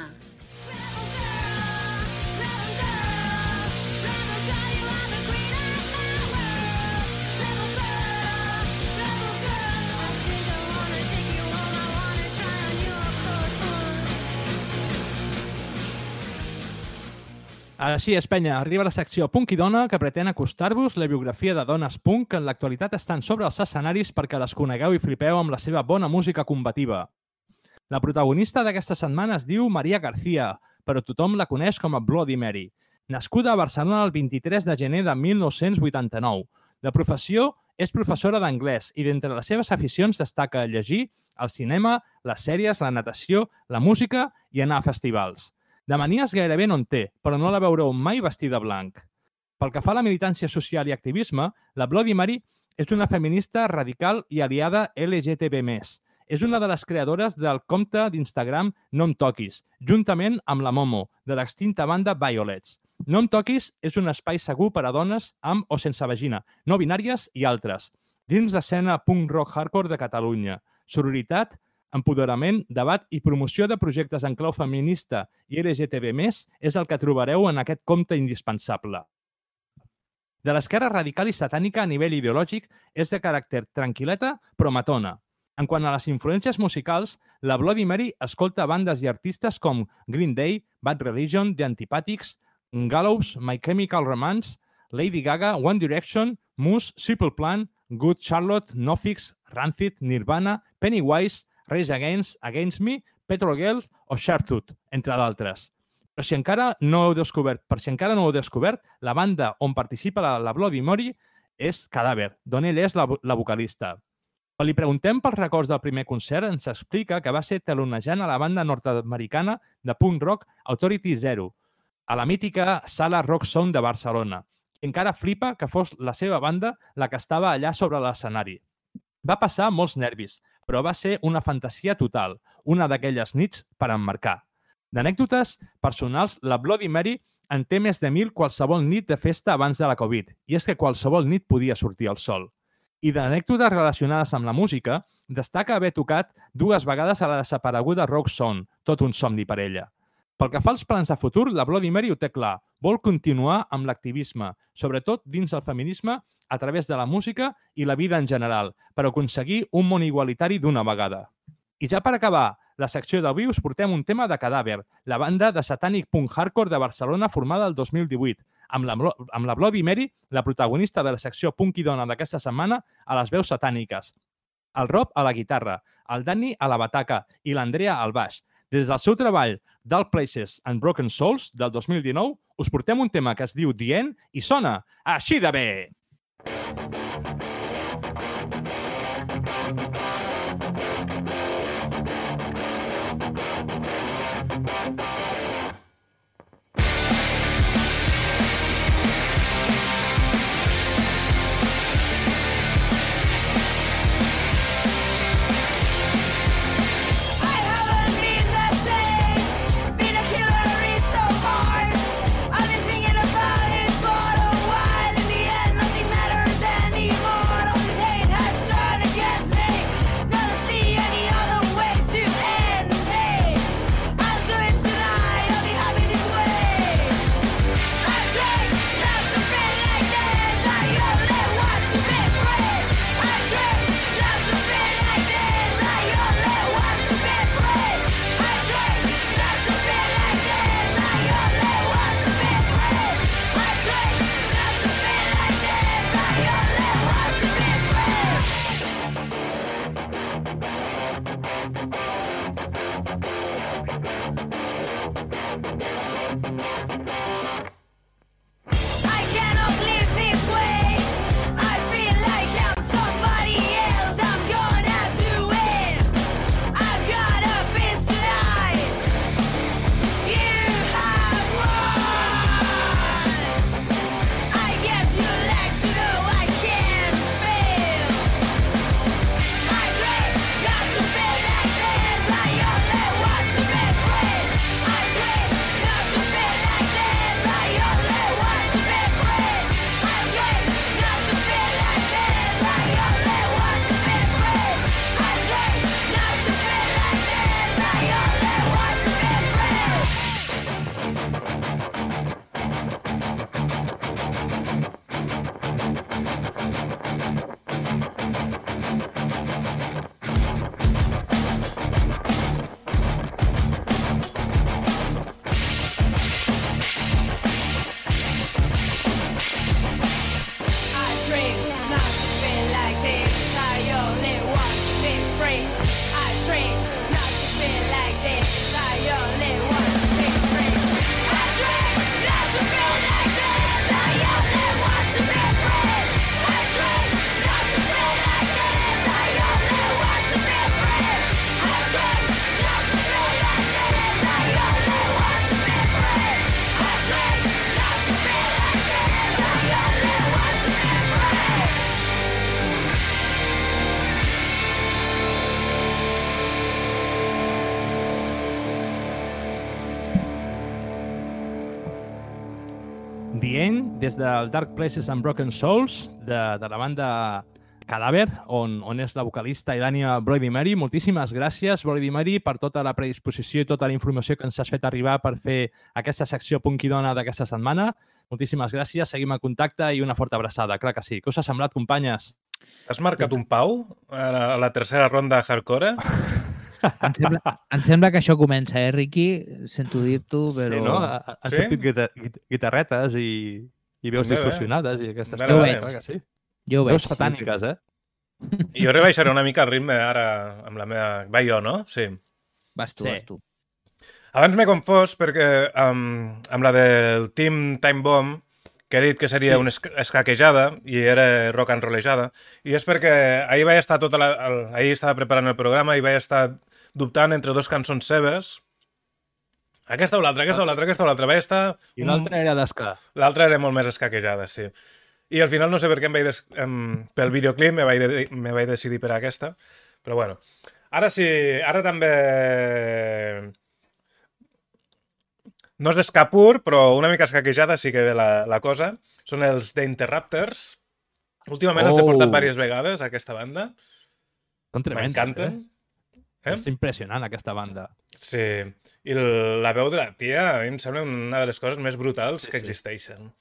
Així és, penya, arriba la secció Punk i Dona que pretén acostar-vos la biografia de dones punk que en l'actualitat estan sobre els escenaris perquè les conegueu i flipeu amb la seva bona música combativa. La protagonista d'aquesta setmana es diu Maria García, però tothom la coneix com a Bloody Mary. Nascuda a Barcelona el 23 de gener de 1989. De professió, és professora d'anglès i d'entre les seves aficions destaca llegir, el cinema, les sèries, la natació, la música i anar a festivals. De manies gairebé no en té, però no la veureu mai vestida blanc. Pel que fa a la militància social i activisme, la Bloody Mary és una feminista radical i aliada LGTB+. És una de les creadores del compte d'Instagram No em toquis, juntament amb la Momo, de l'extinta banda Violets. No em toquis és un espai segur per a dones amb o sense vagina, no binàries i altres, dins l'escena punk rock hardcore de Catalunya. Sororitat, empoderament, debat i promoció de projectes en clau feminista i LGTB+, és el que trobareu en aquest compte indispensable. De l'esquerra radical i satànica a nivell ideològic és de caràcter tranquil·leta però matona. En quant a les influències musicals, la Bloody Mary escolta bandes i artistes com Green Day, Bad Religion, The Antipathics, Gallows, My Chemical Romance, Lady Gaga, One Direction, Moose, Simple Plan, Good Charlotte, Nofix, Rancid, Nirvana, Pennywise, Rage Against, Against Me, Petrol Girl o Sharptooth, entre d'altres. Però si encara no heu descobert, per si encara no heu descobert, la banda on participa la, la Bloody Mary és Cadàver, d'on ell és la, la vocalista. Quan li preguntem pels records del primer concert, ens explica que va ser telonejant a la banda nord-americana de punk rock Authority Zero, a la mítica sala Rock Sound de Barcelona. I encara flipa que fos la seva banda la que estava allà sobre l'escenari. Va passar molts nervis, però va ser una fantasia total, una d'aquelles nits per emmarcar. D'anècdotes personals, la Bloody Mary en té més de mil qualsevol nit de festa abans de la Covid, i és que qualsevol nit podia sortir el sol. I d'anècdotes relacionades amb la música, destaca haver tocat dues vegades a la desapareguda Rock Sound, tot un somni per ella. Pel que fa als plans de futur, la Bloody Mary ho té clar. Vol continuar amb l'activisme, sobretot dins el feminisme, a través de la música i la vida en general, per aconseguir un món igualitari d'una vegada. I ja per acabar, la secció d'avui us portem un tema de Cadàver, la banda de satànic punk hardcore de Barcelona formada el 2018, amb la, amb la Bloody Mary, la protagonista de la secció punk i dona d'aquesta setmana, a les veus satàniques. El Rob a la guitarra, el Dani a la bataca i l'Andrea al baix. Des del seu treball Dark Places and Broken Souls del 2019, us portem un tema que es diu End i sona així de bé! I des del Dark Places and Broken Souls, de, de la banda Cadàver, on, on és la vocalista Idania Brody Mary. Moltíssimes gràcies, Brody Mary, per tota la predisposició i tota la informació que ens has fet arribar per fer aquesta secció Punkidona d'aquesta setmana. Moltíssimes gràcies, seguim en contacte i una forta abraçada, clar que sí. Què us ha semblat, companyes? Has marcat un pau a la, a la tercera ronda hardcore? (laughs) Em sembla, em sembla que això comença, eh, Riqui? Sento dir-t'ho, però... Sí, no? Ha- Han Sí? sortit guita guit- guitarretes i, i veus Bé, bé. distorsionades i aquestes Bé, Jo ho veig. clar que sí. Jo ho Veus veig. satàniques, eh? Jo rebaixaré una mica el ritme ara amb la meva... Va jo, no? Sí. Vas tu, Sí. vas tu. Abans m'he confós perquè um, amb la del Team Time Bomb, que he dit que seria Sí. una esc- escaquejada i era rock and rollejada, i és perquè ahir vaig estar tota la... El, ahir estava preparant el programa i vaig estar dubtant entre dos cançons seves. Aquesta o l'altra, aquesta o l'altra, aquesta o l'altra. Vaig estar... I l'altra era d'esca. L'altra era molt més escaquejada, sí. I al final no sé per què em vaig des... em... pel videoclip me vaig, de... me vaig decidir per aquesta, però bueno. Ara sí, ara també... No és ska pur, però una mica escaquejada sí que ve la, la cosa. Són els The Interrupters. Últimament els he portat Oh. diverses vegades, a aquesta banda. Són M'encanten. eh? És impressionant, aquesta banda. Sí. I la veu de la tia a mi em sembla una de les coses més brutals Sí, que sí. existeixen.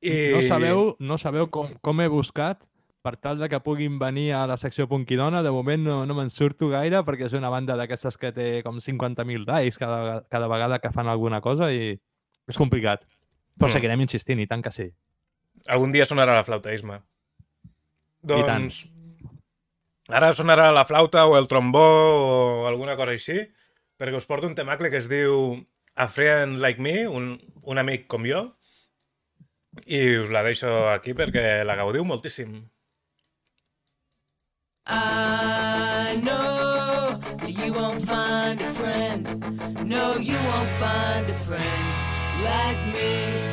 I... No sabeu, no sabeu com, com he buscat per tal de que puguin venir a la secció Punkidona. De moment no, no me'n surto gaire perquè és una banda d'aquestes que té com 50.000 likes cada, cada vegada que fan alguna cosa i és complicat. Però Mm. seguirem insistint, i tant que sí. Algun dia sonarà la flauta, Isma. I tant. Doncs... Ara sonarà la flauta o el trombó o alguna cosa així, perquè us porto un temacle que es diu A Friend Like Me, un, un amic com jo, i us la deixo aquí perquè la gaudiu moltíssim. I know you won't find a friend. No, you won't find a friend like me.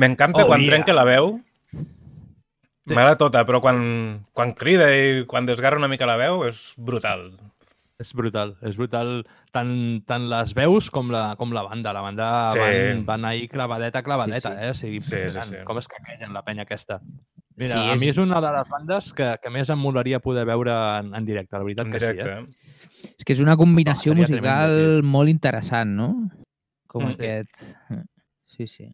M'encanta Oh, quan yeah. trenca la veu. Sí. M'agrada tota, però quan, quan crida i quan desgarra una mica la veu és brutal. És brutal, és brutal tant, tant les veus com la, com la banda. La banda Sí. van, van ahir clavadeta, clavadeta, Sí, sí. eh? O sigui, Sí, sí, sí. Com es caquegen la penya aquesta. Mira, Sí, a és- mi és una de les bandes que, que més em molaria poder veure en, en directe, la veritat En que directe, sí, eh? És que és una combinació seria musical tremendo, molt interessant, no? Com Mm. aquest... Sí, sí.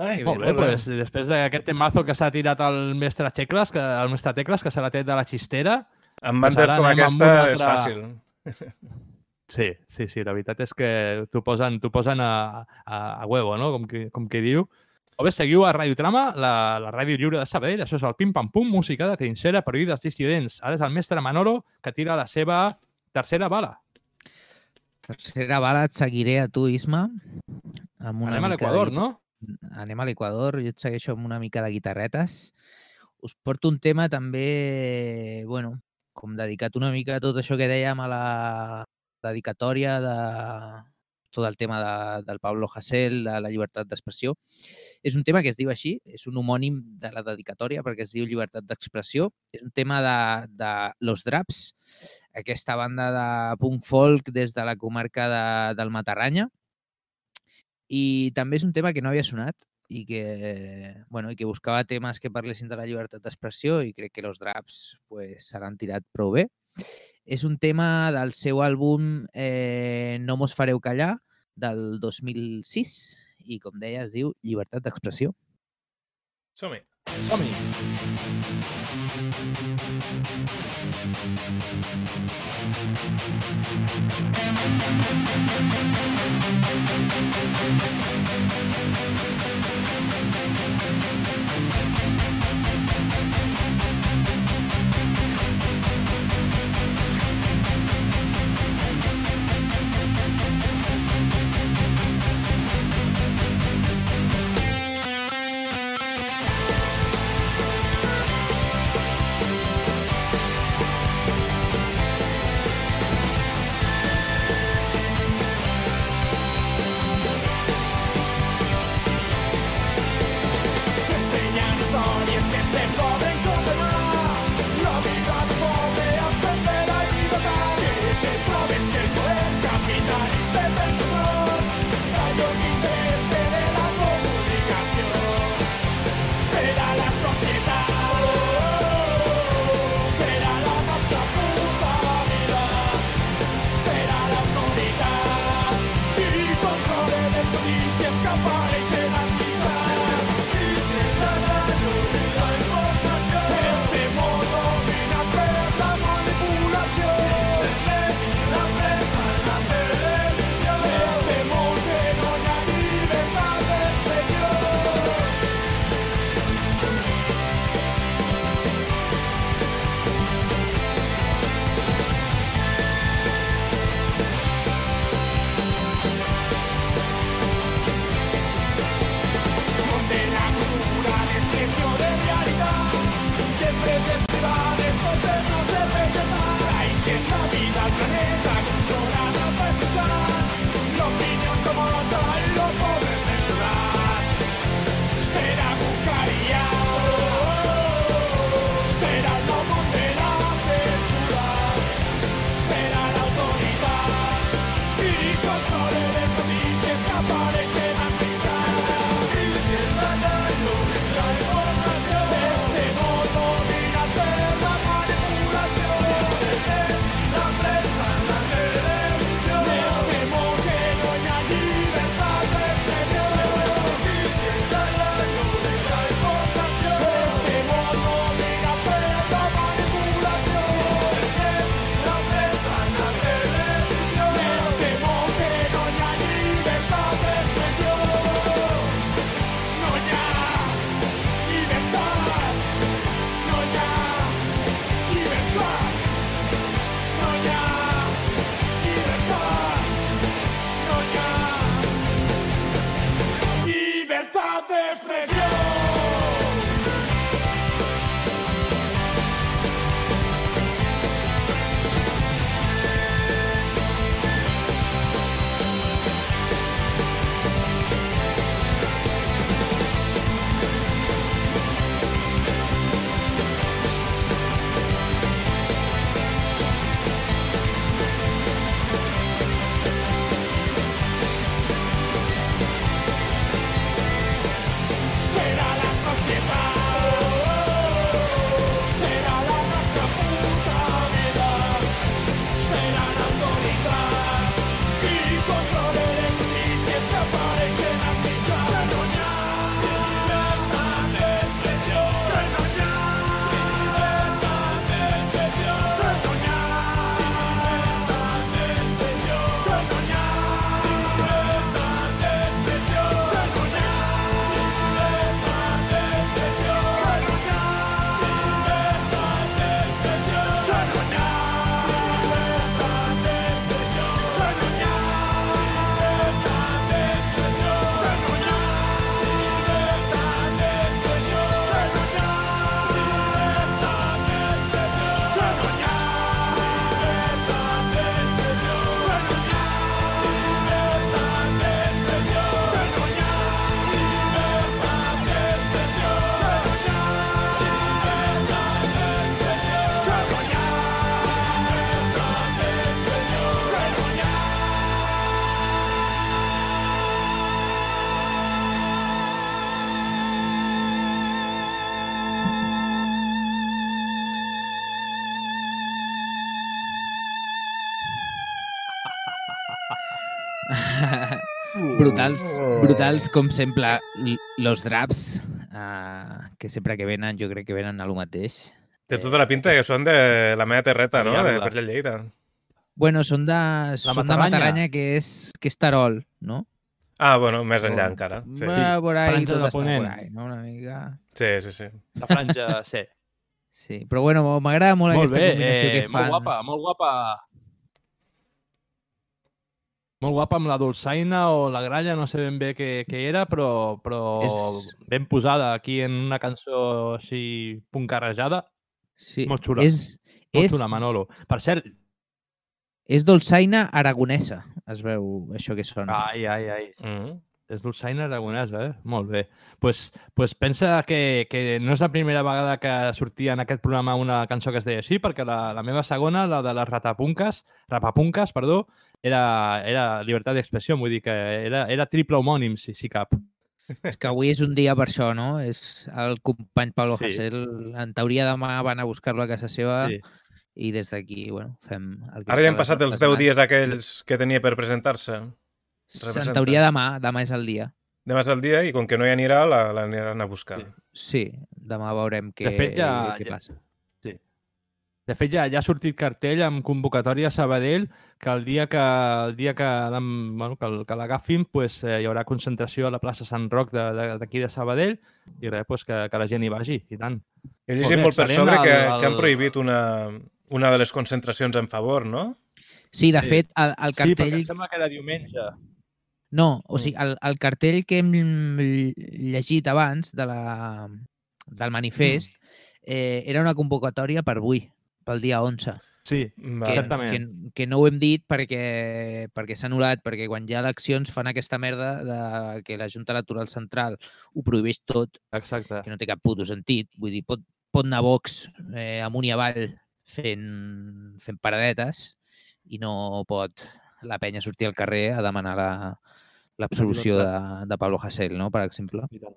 Ai, Molt bé, pues, després d'aquest temazo que s'ha tirat el mestre Tecles, que, el mestre Tecles, que se l'ha tret de la xistera... Amb bandes com aquesta una és fàcil. Sí, sí, sí, la veritat és que t'ho posen, posen a, a, a huevo, no? Com que, com que diu. O bé, seguiu a Radio Trama, la, la ràdio lliure de Sabadell. Això és el Pim Pam Pum, música de trinxera per oïdes dissidents. Ara és el mestre Manolo que tira la seva tercera bala. Tercera bala, et seguiré a tu, Isma. Amb una Anem a l'Equador, no? Anem a l'Equador, jo et segueixo amb una mica de guitarretes. Us porto un tema també, bueno, com dedicat una mica a tot això que dèiem a la dedicatòria de tot el tema de, del Pablo Hasél, de la llibertat d'expressió. És un tema que es diu així, és un homònim de la dedicatòria perquè es diu llibertat d'expressió. És un tema de, de Los Draps, aquesta banda de punk folk des de la comarca de, del Matarranya. I també és un tema que no havia sonat i que, bueno, i que buscava temes que parlessin de la llibertat d'expressió i crec que Los Draps pues, se l'han tirat prou bé. És un tema del seu àlbum eh, No mos fareu callar, del 2006, i com deia, es diu Llibertat d'expressió. Som-hi. Som-hi. Sempre brutals, brutals com sempre los draps, uh, que sempre que venen jo crec que venen a lo mateix. Té tota la pinta que són de la meva terreta, no? De per allà Lleida. Bueno, són de, són de. Mataranya, que és, que és Tarol, no? Ah, bueno, més enllà Oh. encara. Sí, Va, por ahí, Franja tot està por ahí, no? Una mica... sí, sí. sí. La franja C. Sí, però bueno, m'agrada molt, Molt aquesta bé, combinació eh, que fan. molt guapa, molt guapa. Molt guapa amb la dolçaina o la gralla, no sé ben bé què, què era, però, però És- ben posada aquí en una cançó així puncarrejada. Sí, Molt xula. és, Molt és, xula, Manolo. Per cert, és dolçaina aragonesa, es veu això que sona. ai, ai, ai. Mm. És dolçaina aragonesa, eh? Molt bé. pues, pues pensa que, que no és la primera vegada que sortia en aquest programa una cançó que es deia així, perquè la, la meva segona, la de les ratapunques, rapapunques, perdó, era, era llibertat d'expressió, vull dir que era, era triple homònim, si, si cap. És que avui és un dia per això, no? És el company Pablo Sí. Hasél. En teoria demà van a buscar-lo a casa seva Sí. i des d'aquí, bueno, fem... El que Ara ja han passat els nostres 10 mans. dies aquells que tenia per presentar-se. En teoria demà, demà és el dia. Demà és el dia i com que no hi anirà, la- l'aniran a buscar. Sí, demà veurem què, de fet, ja, què ja, passa. Sí. De fet, ja, ja ha sortit cartell amb convocatòria a Sabadell que el dia que, el dia que, bueno, que, el- que l'agafin pues, eh, hi haurà concentració a la plaça Sant Roc de- de- d'aquí de, de Sabadell i res, pues, que, que la gent hi vagi, i tant. He Molt llegit bé, molt per sobre que, el- que han el- prohibit una, una de les concentracions en favor, no? Sí, de Sí. fet, el, el Sí, perquè cartell... em sembla que era diumenge. No, o sigui, el, el cartell que hem llegit abans de la, del manifest eh, era una convocatòria per avui, pel dia 11. Sí, Vale. exactament. Que, que no ho hem dit perquè, perquè s'ha anul·lat, perquè quan hi ha eleccions fan aquesta merda de que la Junta Electoral Central ho prohibeix tot, Exacte. que no té cap puto sentit. Vull dir, pot, pot anar Vox eh, amunt i avall fent, fent paradetes i no pot la penya sortir al carrer a demanar la- l'absolució de, de Pablo Hasél, no? per exemple. I tant.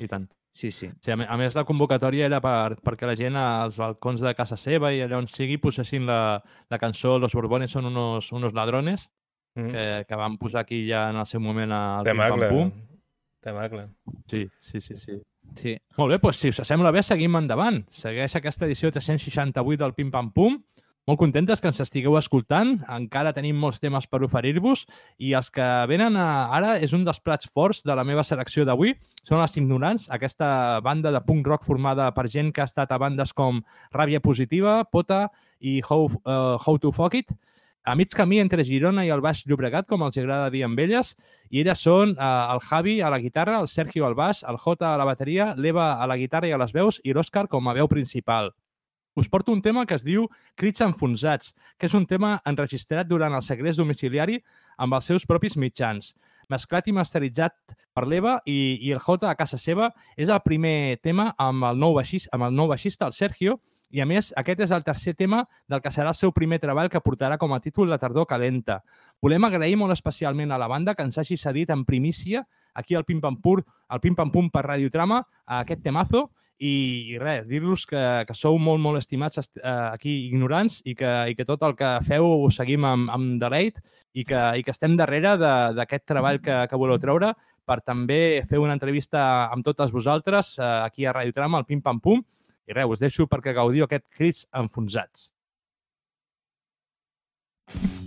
I tant. Sí, sí. Sí, a, me- a més, la convocatòria era per, perquè la gent als balcons de casa seva i allà on sigui posessin la, la cançó Los Borbones son unos, unos ladrones, Mm. que, que van posar aquí ja en el seu moment al Pim. Pam Pum. Temacle. Sí, sí, sí, sí. sí. Molt bé, doncs si us sembla bé, seguim endavant. Segueix aquesta edició 368 del Pim Pam Pum. Molt contentes que ens estigueu escoltant. Encara tenim molts temes per oferir-vos i els que venen a, ara és un dels plats forts de la meva selecció d'avui. Són els Ignorants, aquesta banda de punk rock formada per gent que ha estat a bandes com Ràbia Positiva, Pota i How, uh, How to Fuck It, a mig camí entre Girona i el Baix Llobregat, com els agrada dir amb elles, i elles són eh, el Javi a la guitarra, el Sergio al baix, el Jota a la bateria, l'Eva a la guitarra i a les veus i l'Òscar com a veu principal. Us porto un tema que es diu Crits enfonsats, que és un tema enregistrat durant el segrest domiciliari amb els seus propis mitjans. Mesclat i masteritzat per l'Eva i, i el Jota a casa seva, és el primer tema amb el nou baixista, amb el nou baixista, el Sergio, i a més, aquest és el tercer tema del que serà el seu primer treball que portarà com a títol La tardor calenta. Volem agrair molt especialment a la banda que ens hagi cedit en primícia aquí al Pim Pam Pur, al Pim Pam Pum per Radiotrama, aquest temazo i, i res, dir-los que, que sou molt, molt estimats est- eh, aquí ignorants i que, i que tot el que feu ho seguim amb, amb deleit i que, i que estem darrere d'aquest treball que, que voleu treure per també fer una entrevista amb totes vosaltres eh, aquí a Radiotrama, al Pim Pam Pum. I res, us deixo perquè gaudiu aquest crits enfonsats. Quan la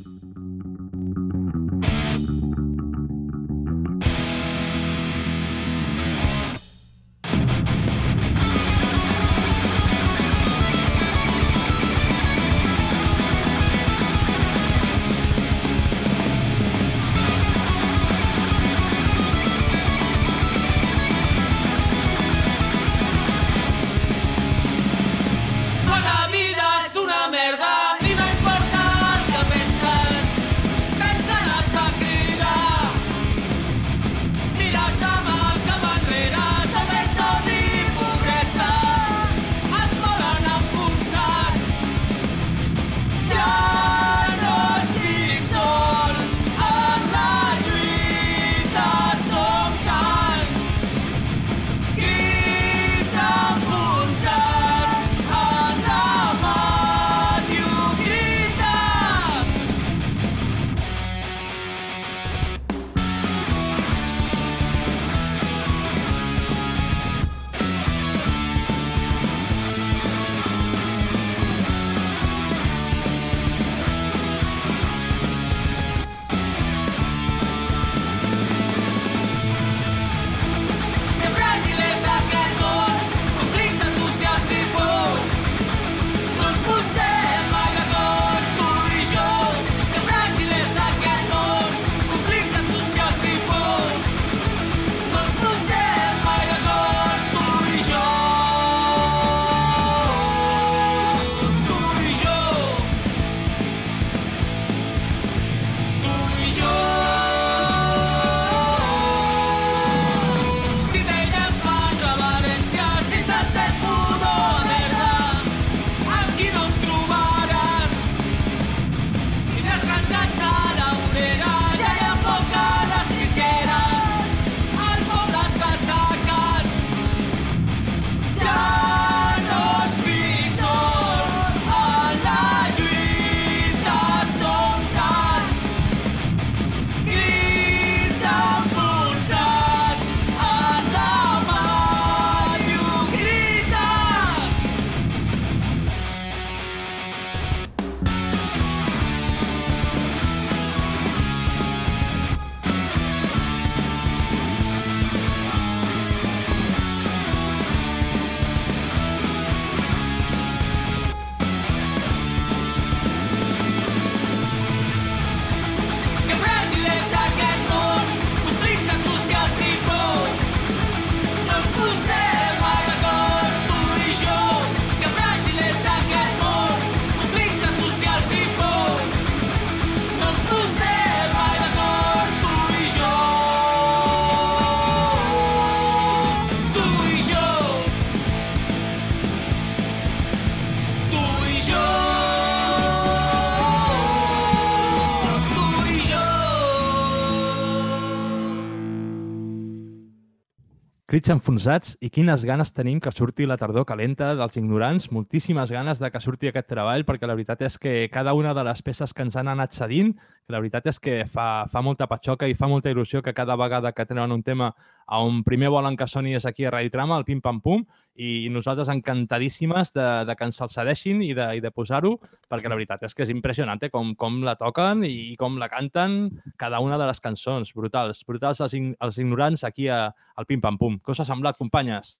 crits enfonsats i quines ganes tenim que surti la tardor calenta dels ignorants, moltíssimes ganes de que surti aquest treball, perquè la veritat és que cada una de les peces que ens han anat cedint, la veritat és que fa, fa molta patxoca i fa molta il·lusió que cada vegada que tenen un tema on primer volen que soni és aquí a Radio Trama, el Pim Pam Pum, i nosaltres encantadíssimes de, de que ens el cedeixin i de, i de posar-ho, perquè la veritat és que és impressionant eh, com, com la toquen i com la canten cada una de les cançons. Brutals, brutals els, els ignorants aquí a, al Pim Pam Pum. Què us ha semblat, companyes?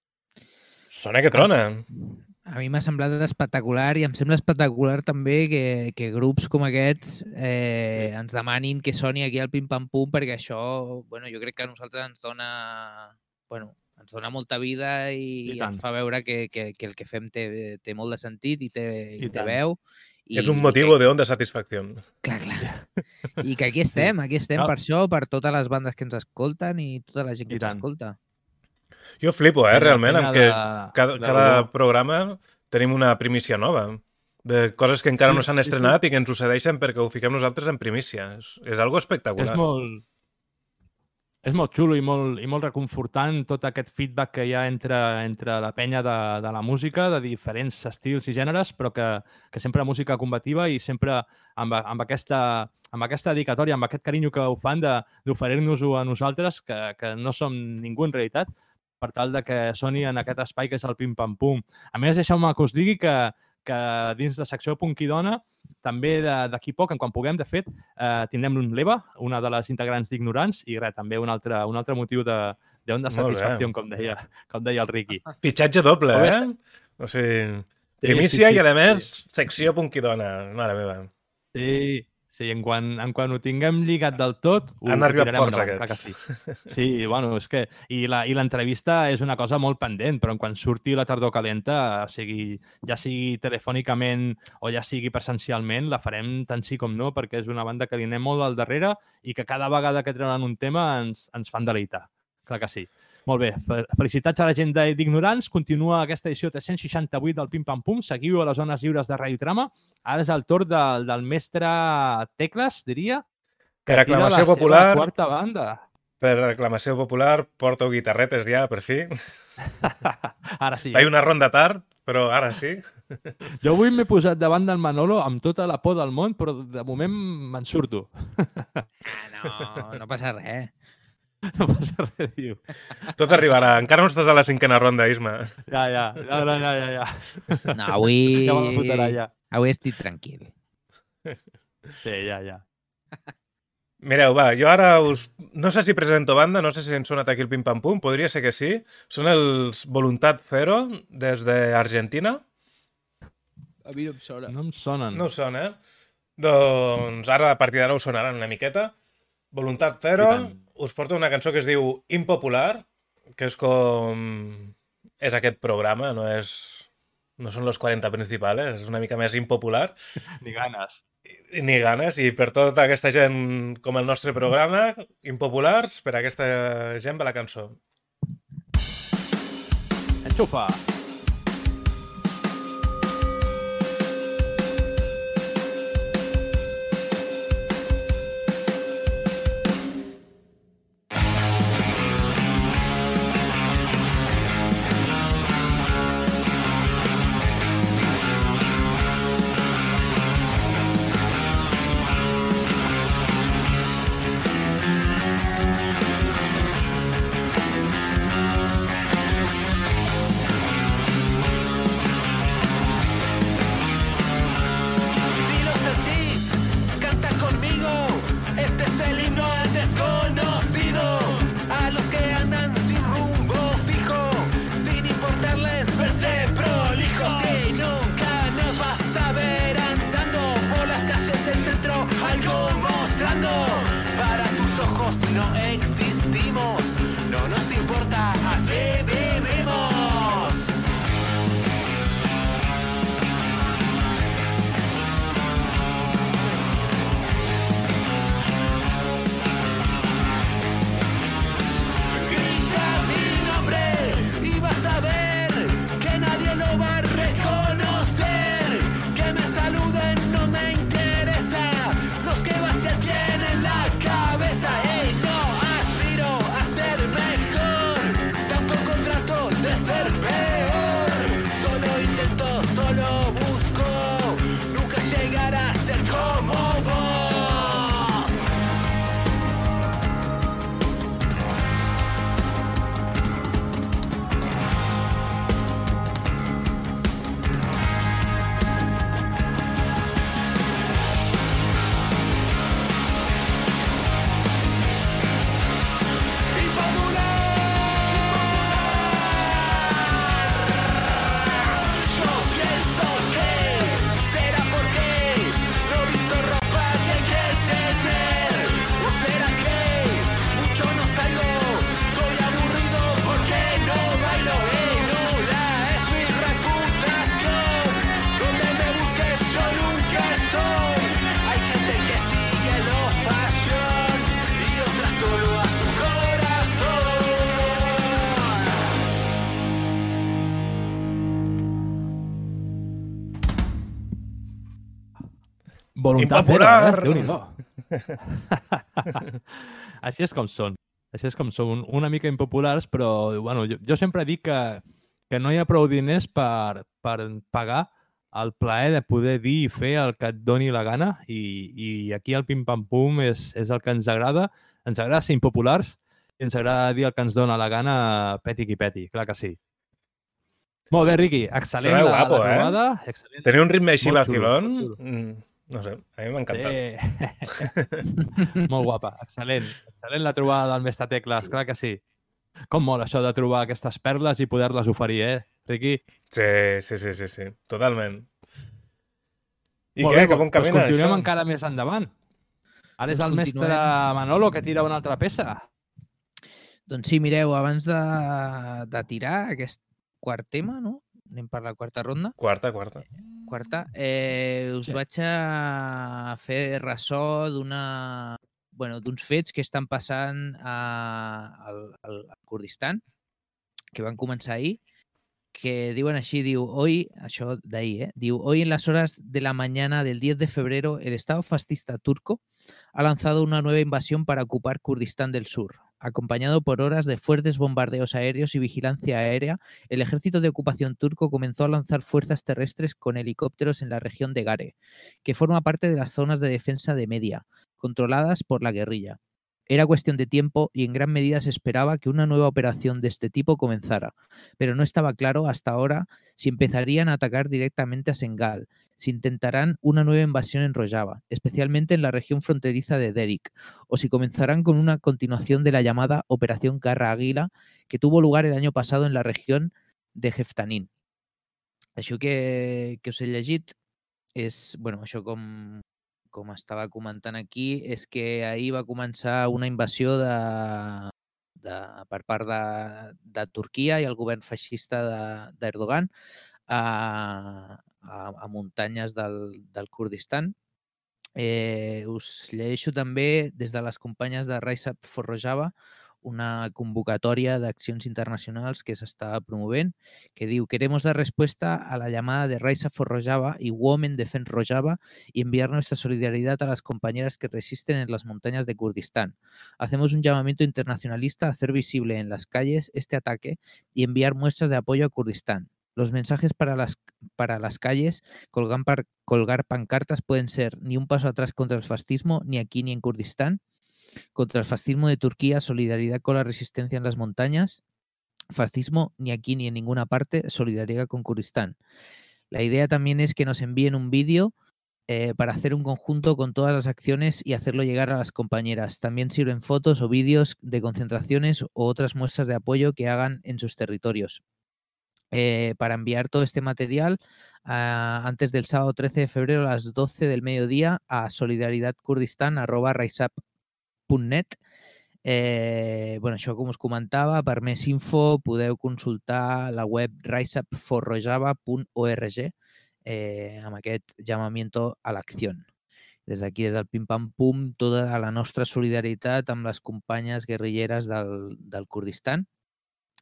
Sona que trona. A mi m'ha semblat espectacular i em sembla espectacular també que, que grups com aquests eh, ens demanin que soni aquí al Pim Pam Pum perquè això, bueno, jo crec que a nosaltres ens dona, bueno, ens dona molta vida i, I i ens fa veure que, que, que el que fem té, té molt de sentit i té, i I té veu. És un motiu de honda satisfacció. Clar, clar. I que aquí estem, aquí estem No. per això, per totes les bandes que ens escolten i tota la gent que I ens tant. escolta. Jo flipo, eh, realment, amb que de- cada, de cada programa tenim una primícia nova de coses que encara Sí, no s'han sí, sí. estrenat i que ens ho cedeixen perquè ho fiquem nosaltres en primícia. És, és algo espectacular. És molt, és molt xulo i molt, i molt reconfortant tot aquest feedback que hi ha entre, entre la penya de, de la música, de diferents estils i gèneres, però que, que sempre música combativa i sempre amb, amb, aquesta, amb aquesta dedicatòria, amb aquest carinyo que ho fan de- d'oferir-nos-ho a nosaltres, que, que no som ningú en realitat, per tal de que soni en aquest espai que és el Pim Pam Pum. A més, deixeu-me que us digui que, que dins de secció Punk i Dona, també d'aquí poc, en quan puguem, de fet, eh, tindrem l'Eva, una de les integrants d'Ignorants, i res, també un altre, un altre motiu de, de onda satisfacció, com deia, com deia el Riqui. Fitxatge doble, eh? O sigui, Sí, primícia sí, sí, i, a sí, més, secció punquidona. Mare meva. Sí, sí, en quan, en quan ho tinguem lligat del tot, ho, Han arribat forts, endavant, clar que aquests. sí. Sí, bueno, és que... I l'entrevista és una cosa molt pendent, però en quan surti la tardor calenta, o sigui, ja sigui telefònicament o ja sigui presencialment, la farem tant sí com no, perquè és una banda que li anem molt al darrere i que cada vegada que trauran un tema ens, ens fan deleitar. Clar que sí. Molt bé, fe- felicitats a la gent de- d'Ignorants. Continua aquesta edició 368 del Pim Pam Pum. Seguiu a les zones lliures de Radio Trama. Ara és el torn del, del mestre Tecles, diria, que Per aclamació seva popular. quarta banda. Per reclamació popular, porto guitarretes ja, per fi. (laughs) Ara sí. Hi ha una ronda tard, però ara sí. Jo avui m'he posat davant del Manolo amb tota la por del món, però de moment me'n surto. No, no passa res. (laughs) No passa res, diu. Tot arribarà. Encara no estàs a la cinquena ronda, Isma. Ja, ja. No, ja, ja, ja. No, avui... (laughs) Ja me la fotrà, ja. Avui estic tranquil. Sí, ja, ja. Mireu, va, jo ara us... No sé si presento banda, no sé si ens sonat aquí el Pim Pam Pum, podria ser que sí. Són els Voluntat Zero, des d'Argentina. A mi no em sona. No em sonen. No sona, eh? Doncs ara, a partir d'ara us sonaran una miqueta. Voluntat Zero. Us porto una cançó que es diu Impopular, que és com... És aquest programa, no és... No són los 40 principals, és una mica més impopular. (laughs) Ni ganes. Ni ganes, i per tota aquesta gent com el nostre programa, impopulars, per aquesta gent va la cançó. Enxufa. Impopular Voluntat Impopular! vera, eh? Déu-n'hi-do. (laughs) Així és com són. Així és com són un- una mica impopulars, però bueno, jo, jo sempre dic que, que no hi ha prou diners per, per pagar el plaer de poder dir i fer el que et doni la gana i, i aquí el pim-pam-pum és, és el que ens agrada. Ens agrada ser impopulars i ens agrada dir el que ens dona la gana peti qui peti, clar que sí. Molt bé, Riqui, excel·lent Però la, guapo, la eh? trobada. Excel·lent. Tenir un ritme així vacilón, mm, no sé, a mi m'ha encantat. Sí. (laughs) Molt guapa, excel·lent. Excel·lent la trobada del Mestre Tecles, sí. clar que sí. Com mola això de trobar aquestes perles i poder-les oferir, eh, Riqui? Sí, sí, sí, sí, sí, totalment. I Molt què, bé, cap on doncs camina continuem això? encara més endavant. Ara és Doncs el mestre continuem. Manolo que tira una altra peça. Doncs sí, mireu, abans de, de tirar aquest quart tema, no? Anem per la quarta ronda. Quarta, quarta. Quarta. Eh, us sí. vaig a fer ressò d'una bueno, d'uns fets que estan passant a, al, al, al Kurdistan, que van començar ahir, que diuen així, diu, hoy, això d'ahir, eh? diu, hoy en las horas de la mañana del 10 de febrero, el Estado fascista turco ha lanzado una nueva invasión para ocupar Kurdistán del Sur. Acompañado por horas de fuertes bombardeos aéreos y vigilancia aérea, el ejército de ocupación turco comenzó a lanzar fuerzas terrestres con helicópteros en la región de Gare, que forma parte de las zonas de defensa de Media, controladas por la guerrilla. Era cuestión de tiempo y en gran medida se esperaba que una nueva operación de este tipo comenzara, pero no estaba claro hasta ahora si empezarían a atacar directamente a Sengal, si intentarán una nueva invasión en Rojava, especialmente en la región fronteriza de Derik, o si comenzarán con una continuación de la llamada Operación Garra Águila, que tuvo lugar el año pasado en la región de Jeftanín. Això que, que us he llegit és, bueno, això com, com estava comentant aquí, és que ahir va començar una invasió de, de, per part de, de Turquia i el govern feixista de- d'Erdogan a, a, a muntanyes del, del Kurdistan. Eh, us llegeixo també des de les companyes de Rise Up for Rojava una convocatoria de accions internacionals que s'està promovent, que diu queremos dar respuesta a la llamada de Up for Rojava y Women Defend Rojava y enviar nuestra solidaridad a las compañeras que resisten en las montañas de Kurdistán. Hacemos un llamamiento internacionalista a hacer visible en las calles este ataque y enviar muestras de apoyo a Kurdistán. Los mensajes para las, para las calles, colgar, colgar pancartas pueden ser ni un paso atrás contra el fascismo, ni aquí ni en Kurdistán, contra el fascismo de Turquía, solidaridad con la resistencia en las montañas, fascismo ni aquí ni en ninguna parte, solidaridad con Kurdistán. La idea también es que nos envíen un vídeo eh, para hacer un conjunto con todas las acciones y hacerlo llegar a las compañeras. También sirven fotos o vídeos de concentraciones o otras muestras de apoyo que hagan en sus territorios. Eh, para enviar todo este material ah, antes del sábado 13 de febrero a las 12 del mediodía a solidaridadkurdistan.net. Eh, bueno, això com us comentava, per més info podeu consultar la web riseupforrojava.org eh, amb aquest llamamiento a l'acció. Des d'aquí, des del Pim Pam Pum, tota la nostra solidaritat amb les companyes guerrilleres del, del Kurdistan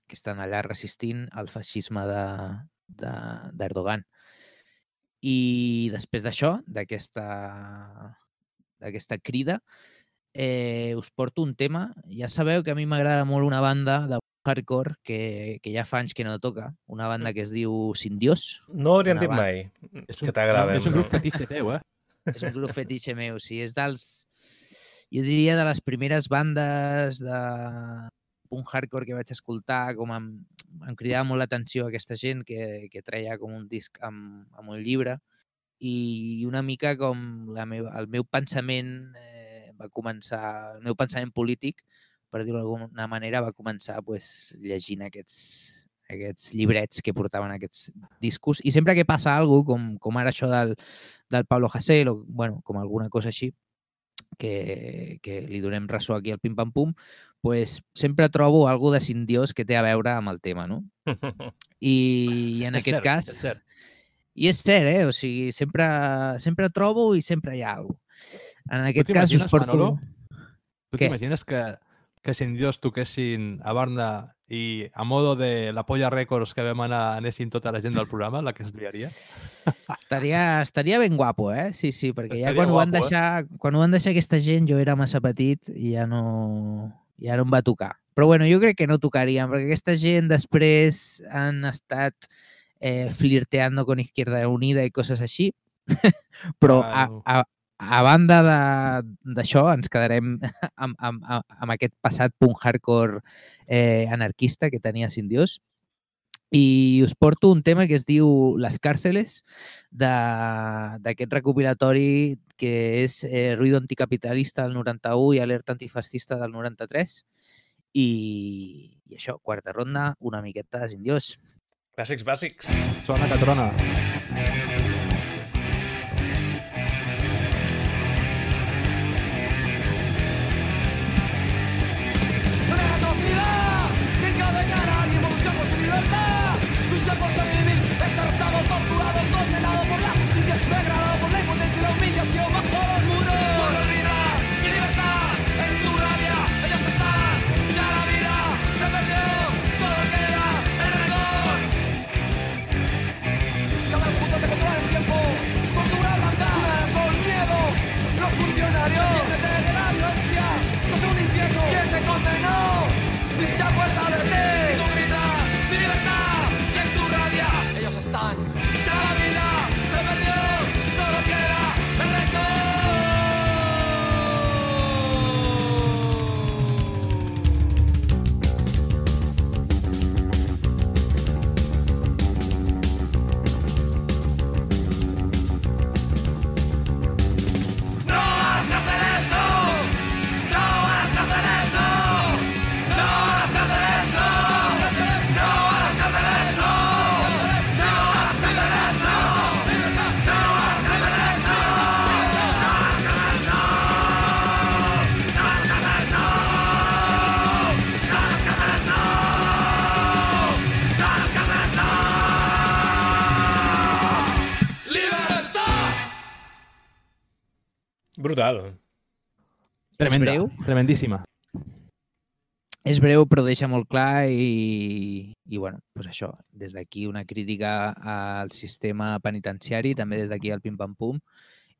que estan allà resistint al feixisme de- de- d'Erdogan. I després d'això, d'aquesta crida, eh, us porto un tema. Ja sabeu que a mi m'agrada molt una banda de hardcore que, que ja fa anys que no toca, una banda que es diu Sin Dios. No hauríem Una dit mai que t'agraden. És un no? grup fetitxe teu, eh? (laughs) És un grup fetitxe meu, sí. És dels... Jo diria de les primeres bandes de punk hardcore que vaig escoltar, com em, em cridava molt l'atenció aquesta gent que, que treia com un disc amb, amb un llibre i una mica com la meva, el meu pensament eh, va començar, el meu pensament polític, per dir-ho d'alguna manera, va començar pues, llegint aquests, aquests llibrets que portaven aquests discos. I sempre que passa alguna cosa, com, com ara això del, del Pablo Hasél, o bueno, com alguna cosa així, que, que li donem ressò aquí al Pim Pam Pum, pues sempre trobo algo de Sin Dios que té a veure amb el tema, no? (laughs) I, i en És aquest cert, cas... és cert. I és cert, eh? O sigui, sempre, sempre trobo i sempre hi ha alguna En Tu aquest cas us porto... Manolo? Tu t'imagines que, que si en Dios toquessin a banda i a modo de la Polla Records que vam anar, anessin tota la gent del programa, la que es liaria. Estaria, estaria ben guapo, eh? Sí, sí, perquè ja Estaria quan ho, van guapo, eh? deixar, quan ho van deixar aquesta gent jo era massa petit i ja no, ja no em va tocar. Però bueno, jo crec que no tocarien, perquè aquesta gent després han estat eh, flirteando con Izquierda Unida i coses així. (laughs) Però a, Bueno. a, a banda de- d'això ens quedarem amb, (laughs) amb, amb, amb aquest passat punt hardcore eh, anarquista que tenia Sin Dios. I us porto un tema que es diu Les càrceles, de- d'aquest recopilatori que és eh, Ruido Anticapitalista del 91 i Alerta Antifascista del 93. I, i això, quarta ronda, una miqueta de Sin Dios. Clàssics bàsics. Sona que trona. Velocidad, ¡Hombre, no! ¡Está puesta de ti! Brutal. Tremenda, breu? tremendíssima. És breu, però deixa molt clar i, i bueno, pues això, des d'aquí una crítica al sistema penitenciari, també des d'aquí al pim-pam-pum,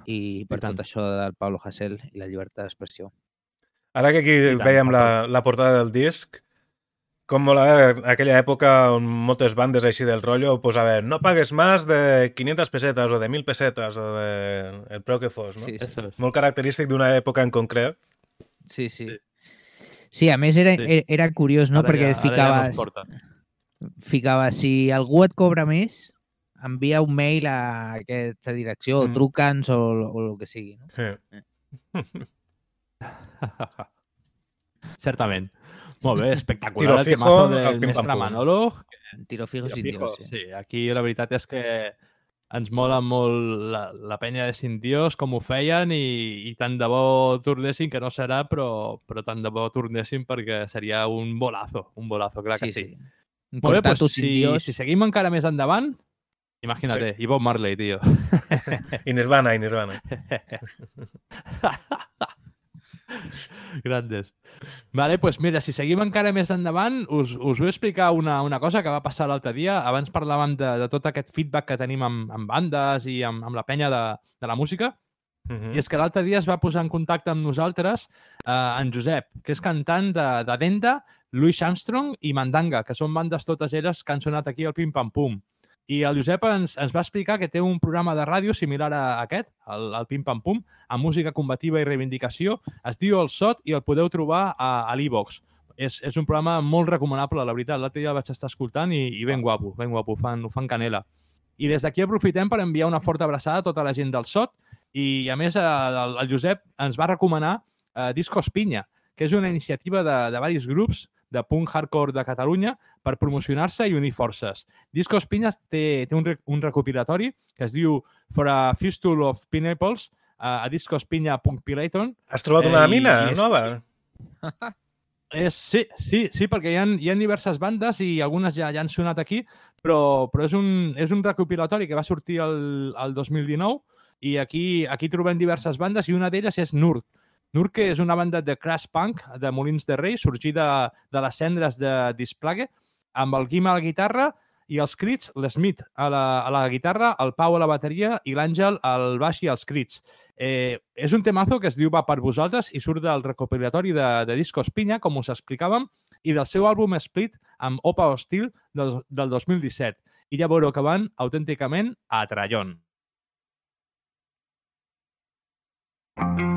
i per tant. tot això del Pablo Hasél i la llibertat d'expressió. Ara que aquí tant, veiem per la, la portada del disc, com molava aquella època on moltes bandes així del rotllo posaven no pagues més de 500 pesetes o de 1.000 pesetes o de el preu que fos, no? Sí, sí. Molt característic d'una època en concret. Sí, sí. Sí, a més era, Sí. era curiós, no? Ara Perquè ja- ara ja no ficaves, si algú et cobra més, envia un mail a aquesta direcció, Mm. o truca'ns o, o el que sigui. No? Sí. (laughs) Certament. Molt bé, espectacular Tiro el fijo temazo del pim, mestre. Manolo. Tiro fijo Tiro sin fijo, Dios. Sí. Sí, aquí la veritat és que ens mola molt la, la penya de Sin Dios, com ho feien, i, i tant de bo tornessin, que no serà, però, però tant de bo tornessin perquè seria un bolazo, un bolazo, clar que sí. sí. Un Molt bé, doncs, si, Dios. si seguim encara més endavant, imagina't, i Bob Marley, tio. I Nirvana, i Nirvana. (laughs) (laughs) Grandes. Vale, pues mira, si seguim encara més endavant, us, us vull explicar una, una cosa que va passar l'altre dia. Abans parlàvem de, de tot aquest feedback que tenim amb, amb bandes i amb, amb la penya de, de la música. Mhm. I és que l'altre dia es va posar en contacte amb nosaltres eh, en Josep, que és cantant de, de Denda, Louis Armstrong i Mandanga, que són bandes totes elles que han sonat aquí al Pim Pam Pum. I el Josep ens, ens va explicar que té un programa de ràdio similar a aquest, el, el Pim Pam Pum, amb música combativa i reivindicació. Es diu El Sot i el podeu trobar a, a l'e-box. És, és un programa molt recomanable, la veritat. L'altre dia el vaig estar escoltant i, i ben guapo, ben guapo, fan, ho fan canela. I des d'aquí aprofitem per enviar una forta abraçada a tota la gent del Sot i, a més, el, el Josep ens va recomanar eh, Discos Pinya, que és una iniciativa de, de diversos grups de punk hardcore de Catalunya per promocionar-se i unir forces. Discos Pinya té, té un, un recopilatori que es diu For a Fistful of Pineapples uh, a discospinya.pilaton. Has trobat una i- mina i nova? És, (laughs) sí, sí, sí, perquè hi ha, hi ha diverses bandes i algunes ja, ja han sonat aquí, però, però és, un, és un recopilatori que va sortir el, el 2019 i aquí, aquí trobem diverses bandes i una d'elles és Nurt. Nurke és una banda de crash punk de Molins de Rei, sorgida de les cendres de Displague, amb el Guim a la guitarra i els crits, l'Smith a, la, a la guitarra, el Pau a la bateria i l'Àngel al baix i als crits. Eh, és un temazo que es diu Va per vosaltres i surt del recopilatori de, de Discos Pinya, com us explicàvem, i del seu àlbum Split amb Opa Hostil del, del 2017. I ja veureu que van autènticament a trallon. Mare meva.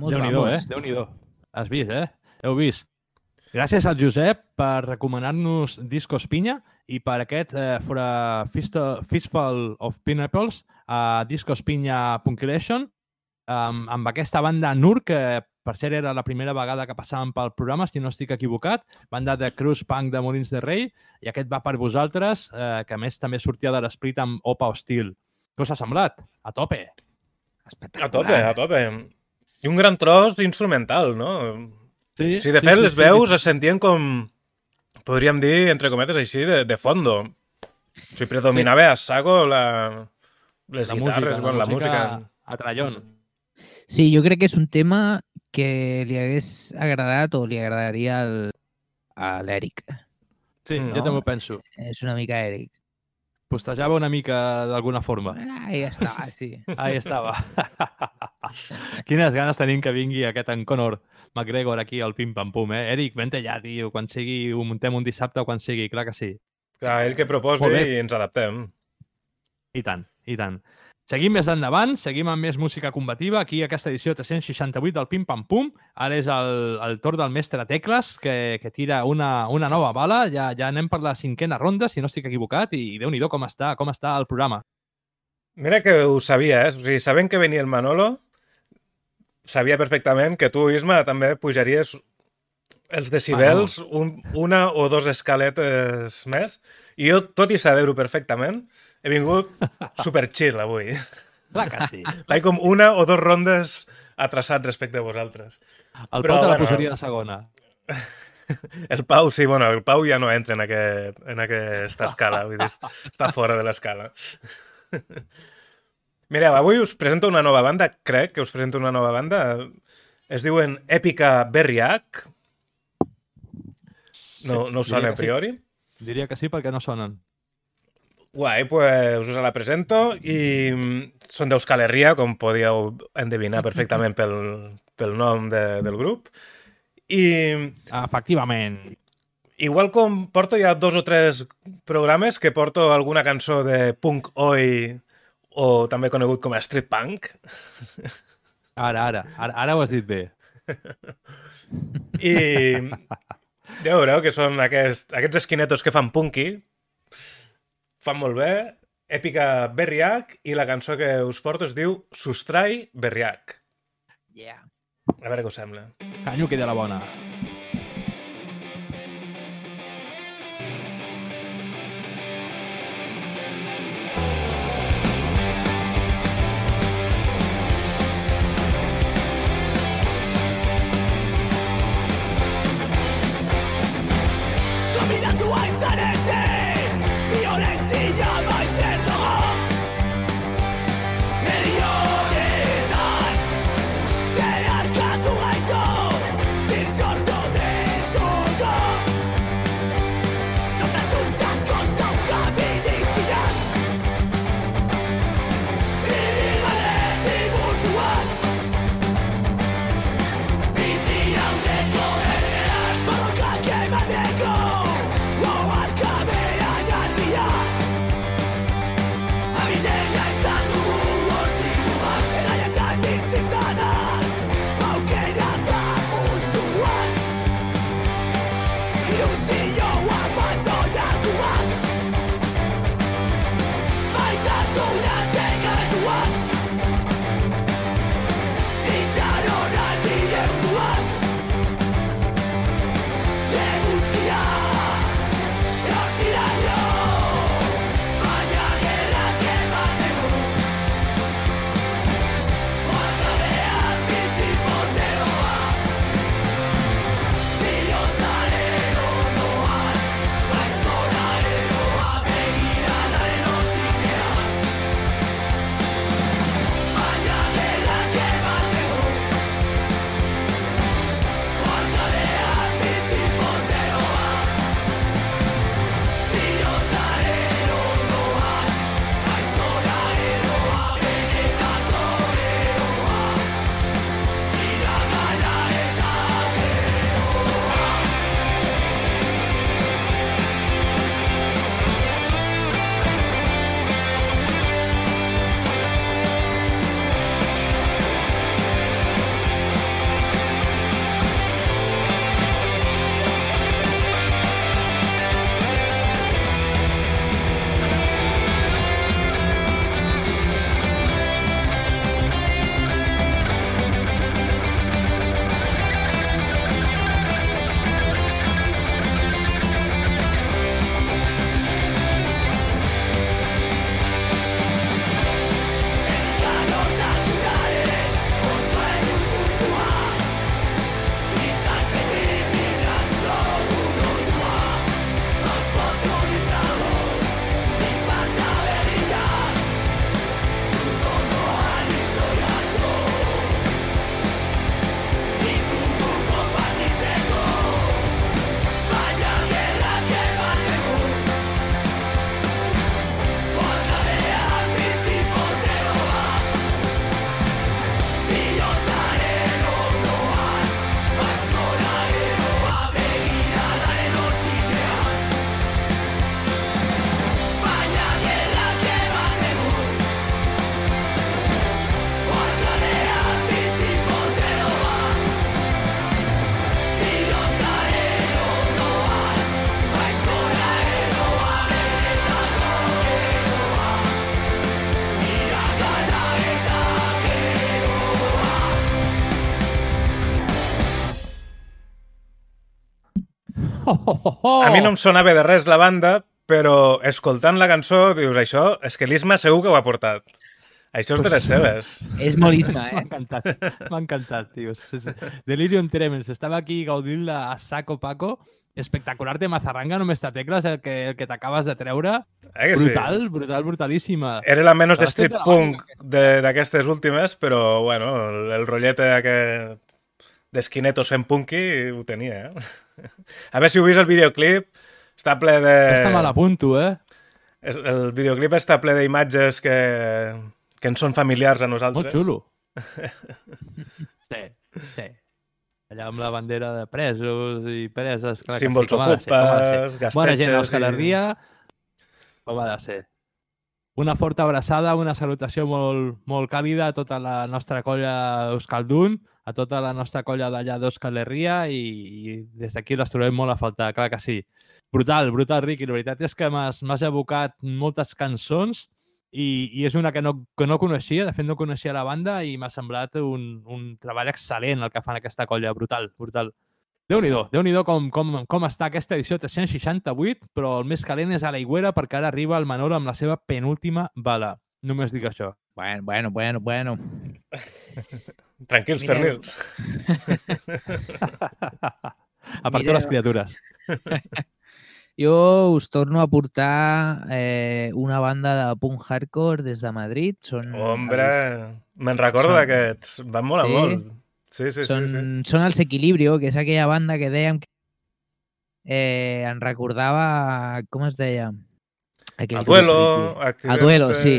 Vamos, Déu-n'hi-do, vamos. eh? Déu-n'hi-do. Has vist, eh? Heu vist? Gràcies al Josep per recomanar-nos Discos Pinya i per aquest eh, for a Fist Fistful of Pineapples a Discos Pinya Punkilation um, amb aquesta banda Nur, que per cert era la primera vegada que passàvem pel programa, si no estic equivocat, banda de Cruz Punk de Molins de Rei, i aquest va per vosaltres, eh, que a més també sortia de l'esprit amb Opa Hostil. Què us ha semblat? A tope! A tope, a tope. I un gran tros instrumental, no? Sí, sí de sí, fet, sí, les sí. veus es sentien com, podríem dir, entre cometes així, de, de fondo. O sigui, predominava a saco la, les La guitarres, música, la la música. música a trallón. Sí, jo crec que és un tema que li hagués agradat o li agradaria al, a l'Eric. Sí, no? jo també ho penso. És una mica Eric. Postejava una mica d'alguna forma. Ahí està, sí. Ahí estava. (laughs) (laughs) Quines ganes tenim que vingui aquest en Conor McGregor aquí al Pim Pam Pum, eh? Eric, vente ja, tio, quan sigui, ho muntem un dissabte o quan sigui, clar que sí. Clar, ell que proposi i ens adaptem. I tant, i tant. Seguim més endavant, seguim amb més música combativa. Aquí, aquesta edició 368 del Pim Pam Pum. Ara és el, el torn del mestre Tecles, que, que tira una, una nova bala. Ja, ja anem per la cinquena ronda, si no estic equivocat, i déu nhi com està, com està el programa. Mira que ho sabia, eh? O sigui, sabent que venia el Manolo, sabia perfectament que tu, Isma, també pujaries els decibels un, una o dos escaletes més. I jo, tot i saber-ho perfectament, he vingut (laughs) super chill avui. Clar que sí. Vaig com una o dos rondes atrasat respecte a vosaltres. El Pau te la posaria de segona. (laughs) El Pau, sí, bueno, el Pau ja no entra en, aquest, en aquesta escala, vull dir, està fora de l'escala. (laughs) Mireu, avui us presento una nova banda, crec que us presento una nova banda. Es diuen Èpica Berriac. No, no us sona a que sí. priori? Diria que sí, perquè no sonen. Guai, pues us la presento i mm, són d'Euskal Herria, com podíeu endevinar perfectament pel, pel nom de, del grup. I Efectivament. igual com porto ja dos o tres programes que porto alguna cançó de punk oi o també conegut com a street punk. Ara, ara, ara, ara ho has dit bé. I ja veureu que són aquest, aquests esquinetos que fan punky. Fan molt bé. Èpica Berriac i la cançó que us porto es diu Sustrai Berriac. Yeah. A veure què us sembla. Canyo que de la bona. A mi no em sonava de res la banda, però escoltant la cançó dius, això, és que l'Isma segur que ho ha portat. Això és de les seves. És molt Isma, (laughs) M'ha eh? encantat, m'ha encantat, tio. Delirium Tremens. Estava aquí gaudint-la a saco Paco. Espectacular de Mazarranga, només te tecles el que, el que t'acabes de treure. Eh que sí? brutal, brutal, brutalíssima. Era la menys street de la punk de- d'aquestes últimes, però, bueno, el, el rotllete aquest d'esquinetos fent punky ho tenia, eh? (laughs) A veure si heu vist el videoclip, està ple de... Està mal a punto, eh? El videoclip està ple d'imatges que, que ens són familiars a nosaltres. Molt xulo. (laughs) Sí, sí. Allà amb la bandera de presos i preses. Clar que Símbols sí, ocupes, Bona gent, gastetxes Òscar i- Herria, com ha de ser. Una forta abraçada, una salutació molt, molt càlida a tota la nostra colla Euskaldun, a tota la nostra colla d'allà d'Òscar Herria i, i des d'aquí les trobem molt a faltar, clar que sí. Brutal, brutal, Riqui. La veritat és que m'has m'has evocat moltes cançons i, i és una que no, que no coneixia, de fet no coneixia la banda i m'ha semblat un, un treball excel·lent el que fan aquesta colla, brutal, brutal. Déu-n'hi-do, déu nhi déu com, com, com està aquesta edició 368, però el més calent és a l'aigüera perquè ara arriba el Manolo amb la seva penúltima bala. Només dic això. Bueno, bueno, bueno, bueno. (laughs) Tranquils, Mireu. pernils. (laughs) Aparteu les criatures. (laughs) Jo us torno a portar eh, una banda de punk hardcore des de Madrid. Són Hombre, els- me'n recordo Són- d'aquests. Van molar Sí? molt. Sí, sí, són, sí, sí. són els Equilibrio, que és aquella banda que dèiem que eh, em recordava... Com es deia? Aquell A grup, Duelo, Riqui. A Accidente. Duelo, sí.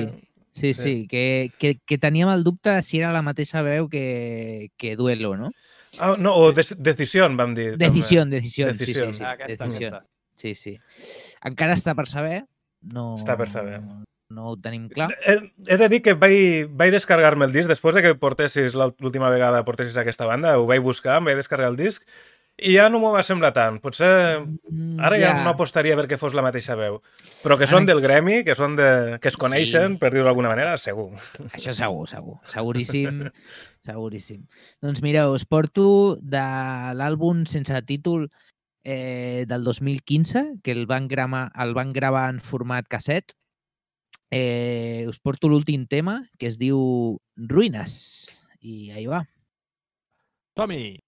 Sí, Sí. sí, que, que, que teníem el dubte de si era la mateixa veu que, que Duelo, no? Ah, no, o des Decision, vam dir. Decisió, decisió, sí, sí, sí. Ah, aquesta, decisió. aquesta. Sí, sí. Encara està per saber. No, Està per saber. No ho tenim clar. He, he de dir que vaig, vaig descarregar-me el disc després de que portessis l'última vegada portessis aquesta banda, ho vaig buscar, em vaig descarregar el disc i ja no m'ho va semblar tant. Potser ara ja, ja. no apostaria perquè fos la mateixa veu. Però que són del gremi, que són de... que es coneixen, Sí. per dir-ho d'alguna manera, segur. Això segur, segur. Seguríssim. (laughs) seguríssim. Doncs mireu, us porto de l'àlbum sense títol eh, del 2015, que el van, gravar, el van gravar en format casset. Eh, us porto l'últim tema, que es diu Ruïnes. I ahí va. Tommy!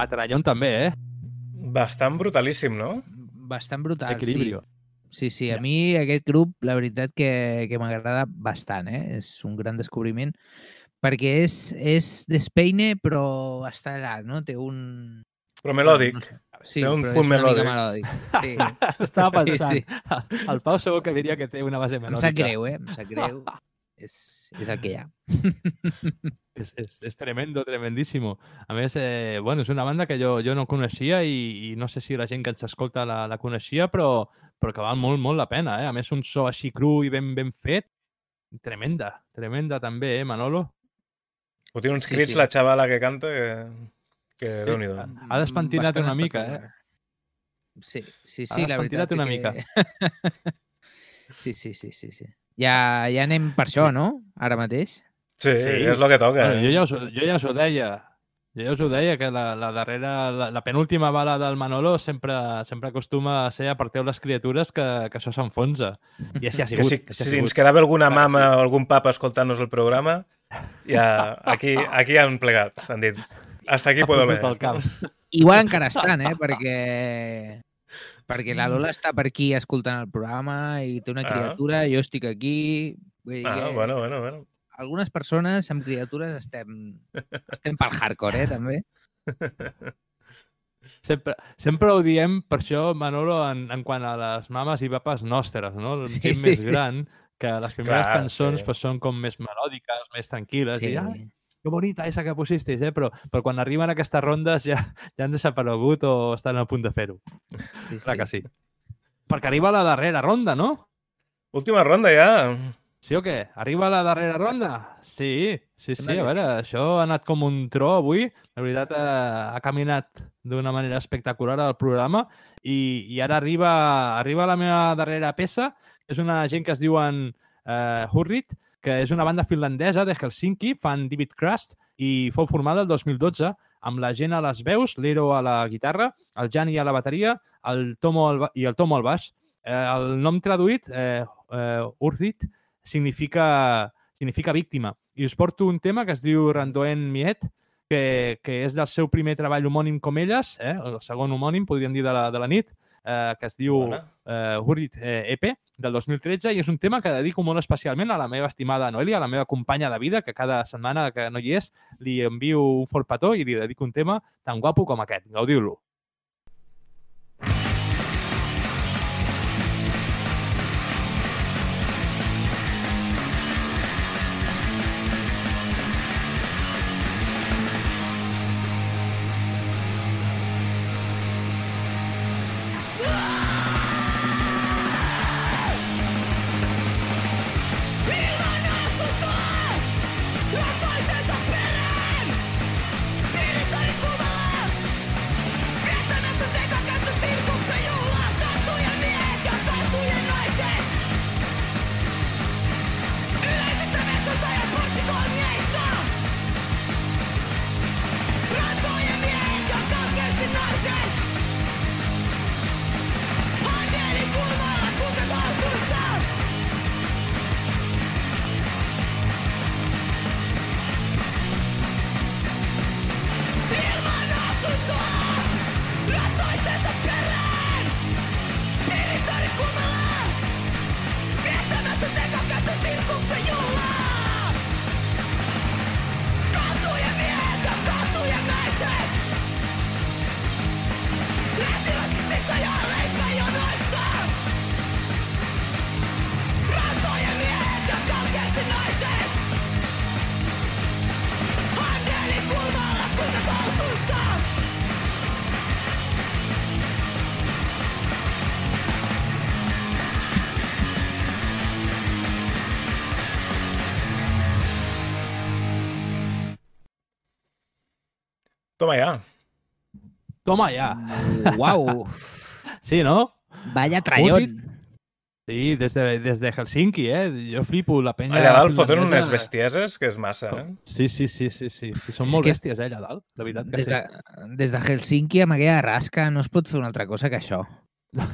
A Trallon també, eh? Bastant brutalíssim, no? Bastant brutal, Equilibrio. sí. Sí, sí, a mi aquest grup, la veritat que, que m'agrada bastant, eh? És un gran descobriment, perquè és, és d'Espeine, però està allà, no? Té un... Però melòdic. No sé. sí, Té un punt melòdic. melòdic. (laughs) Sí. Estava Sí, pensant. sí. El Pau segur que diria que té una base Em melòdica. sap greu, eh? Em sap greu. (laughs) és, és el que hi ha. (laughs) És, és, és tremendo, tremendíssimo. A més, eh, bueno, és una banda que jo, jo no coneixia i, i no sé si la gent que ens escolta la, la coneixia, però, però que val molt, molt la pena. Eh? A més, un so així cru i ben, ben fet. Tremenda, tremenda també, eh, Manolo? Ho té uns Sí, crits sí. la xavala que canta que, que Déu-n'hi-do. Ha despentinat Bastant una mica, eh? espectacular. Sí, sí, Ha sí, la despentinat veritat una que... mica. (laughs) sí, sí, sí, sí, sí. Ja, ja anem per això, no? Ara mateix. Sí, és el que toca. Bueno, jo, ja us, jo ja us ho deia. Jo ja us ho deia, que la, la darrera, la, la penúltima bala del Manolo sempre, sempre acostuma a ser a partir les criatures que, que això s'enfonsa. I així ha Que sigut. si, així ha si sigut. ens quedava alguna que mama o algun papa escoltant-nos el programa, ja aquí, aquí han plegat, han dit. Hasta aquí puedo camp. Igual encara estan, eh? Perquè, perquè la Lola està per aquí escoltant el programa i té una Ah. criatura, jo estic aquí... Vull dir Ah, que bueno, bueno, bueno. Algunes persones amb criatures estem, estem pel hardcore, eh? També. Sempre, sempre ho diem, per això, Manolo, en, en quant a les mames i papes nostres, no? El Sí, sí, més sí. gran, que les primeres Clar, cançons sí. pues, són com més melòdiques, més tranquil·les, Sí. i ai, que bonita esa que pusisteis, eh? Però, però quan arriben aquestes rondes ja, ja han desaparegut o estan a punt de fer-ho. Sí, Clar que sí. Perquè arriba la darrera ronda, no? Última ronda ja. Sí o què? Arriba la darrera ronda? Sí, sí, sí. Que A veure, això ha anat com un tro avui. La veritat, eh, ha caminat d'una manera espectacular al programa i, i ara arriba, arriba la meva darrera peça. És una gent que es diuen eh, Hurrit, que és una banda finlandesa de Helsinki, fan David Crust, i fou formada el 2012 amb la gent a les veus, l'Ero a la guitarra, el Jani a la bateria el Tomo al, i el Tomo al baix. Eh, el nom traduït, eh, eh, Urrit, significa, significa víctima. I us porto un tema que es diu Randoen Miet, que, que és del seu primer treball homònim com elles, eh, el segon homònim, podríem dir, de la, de la nit, eh, que es diu Bona. eh, Hurrit eh, EP, del 2013, i és un tema que dedico molt especialment a la meva estimada Noelia, a la meva companya de vida, que cada setmana que no hi és li envio un fort petó i li dedico un tema tan guapo com aquest. Gaudiu-lo. Toma ja. Toma ja. Uau. (laughs) Sí, no? Vaya. Hurrit. Sí, des de, des de Helsinki, eh? Jo flipo, la penya Allà dalt foten unes bestieses que és massa, eh? Sí, sí, sí, sí, sí. sí són És molt que- bèsties, eh, allà dalt. La veritat que Des sí. de, des de Helsinki, amb aquella rasca, no es pot fer una altra cosa que això.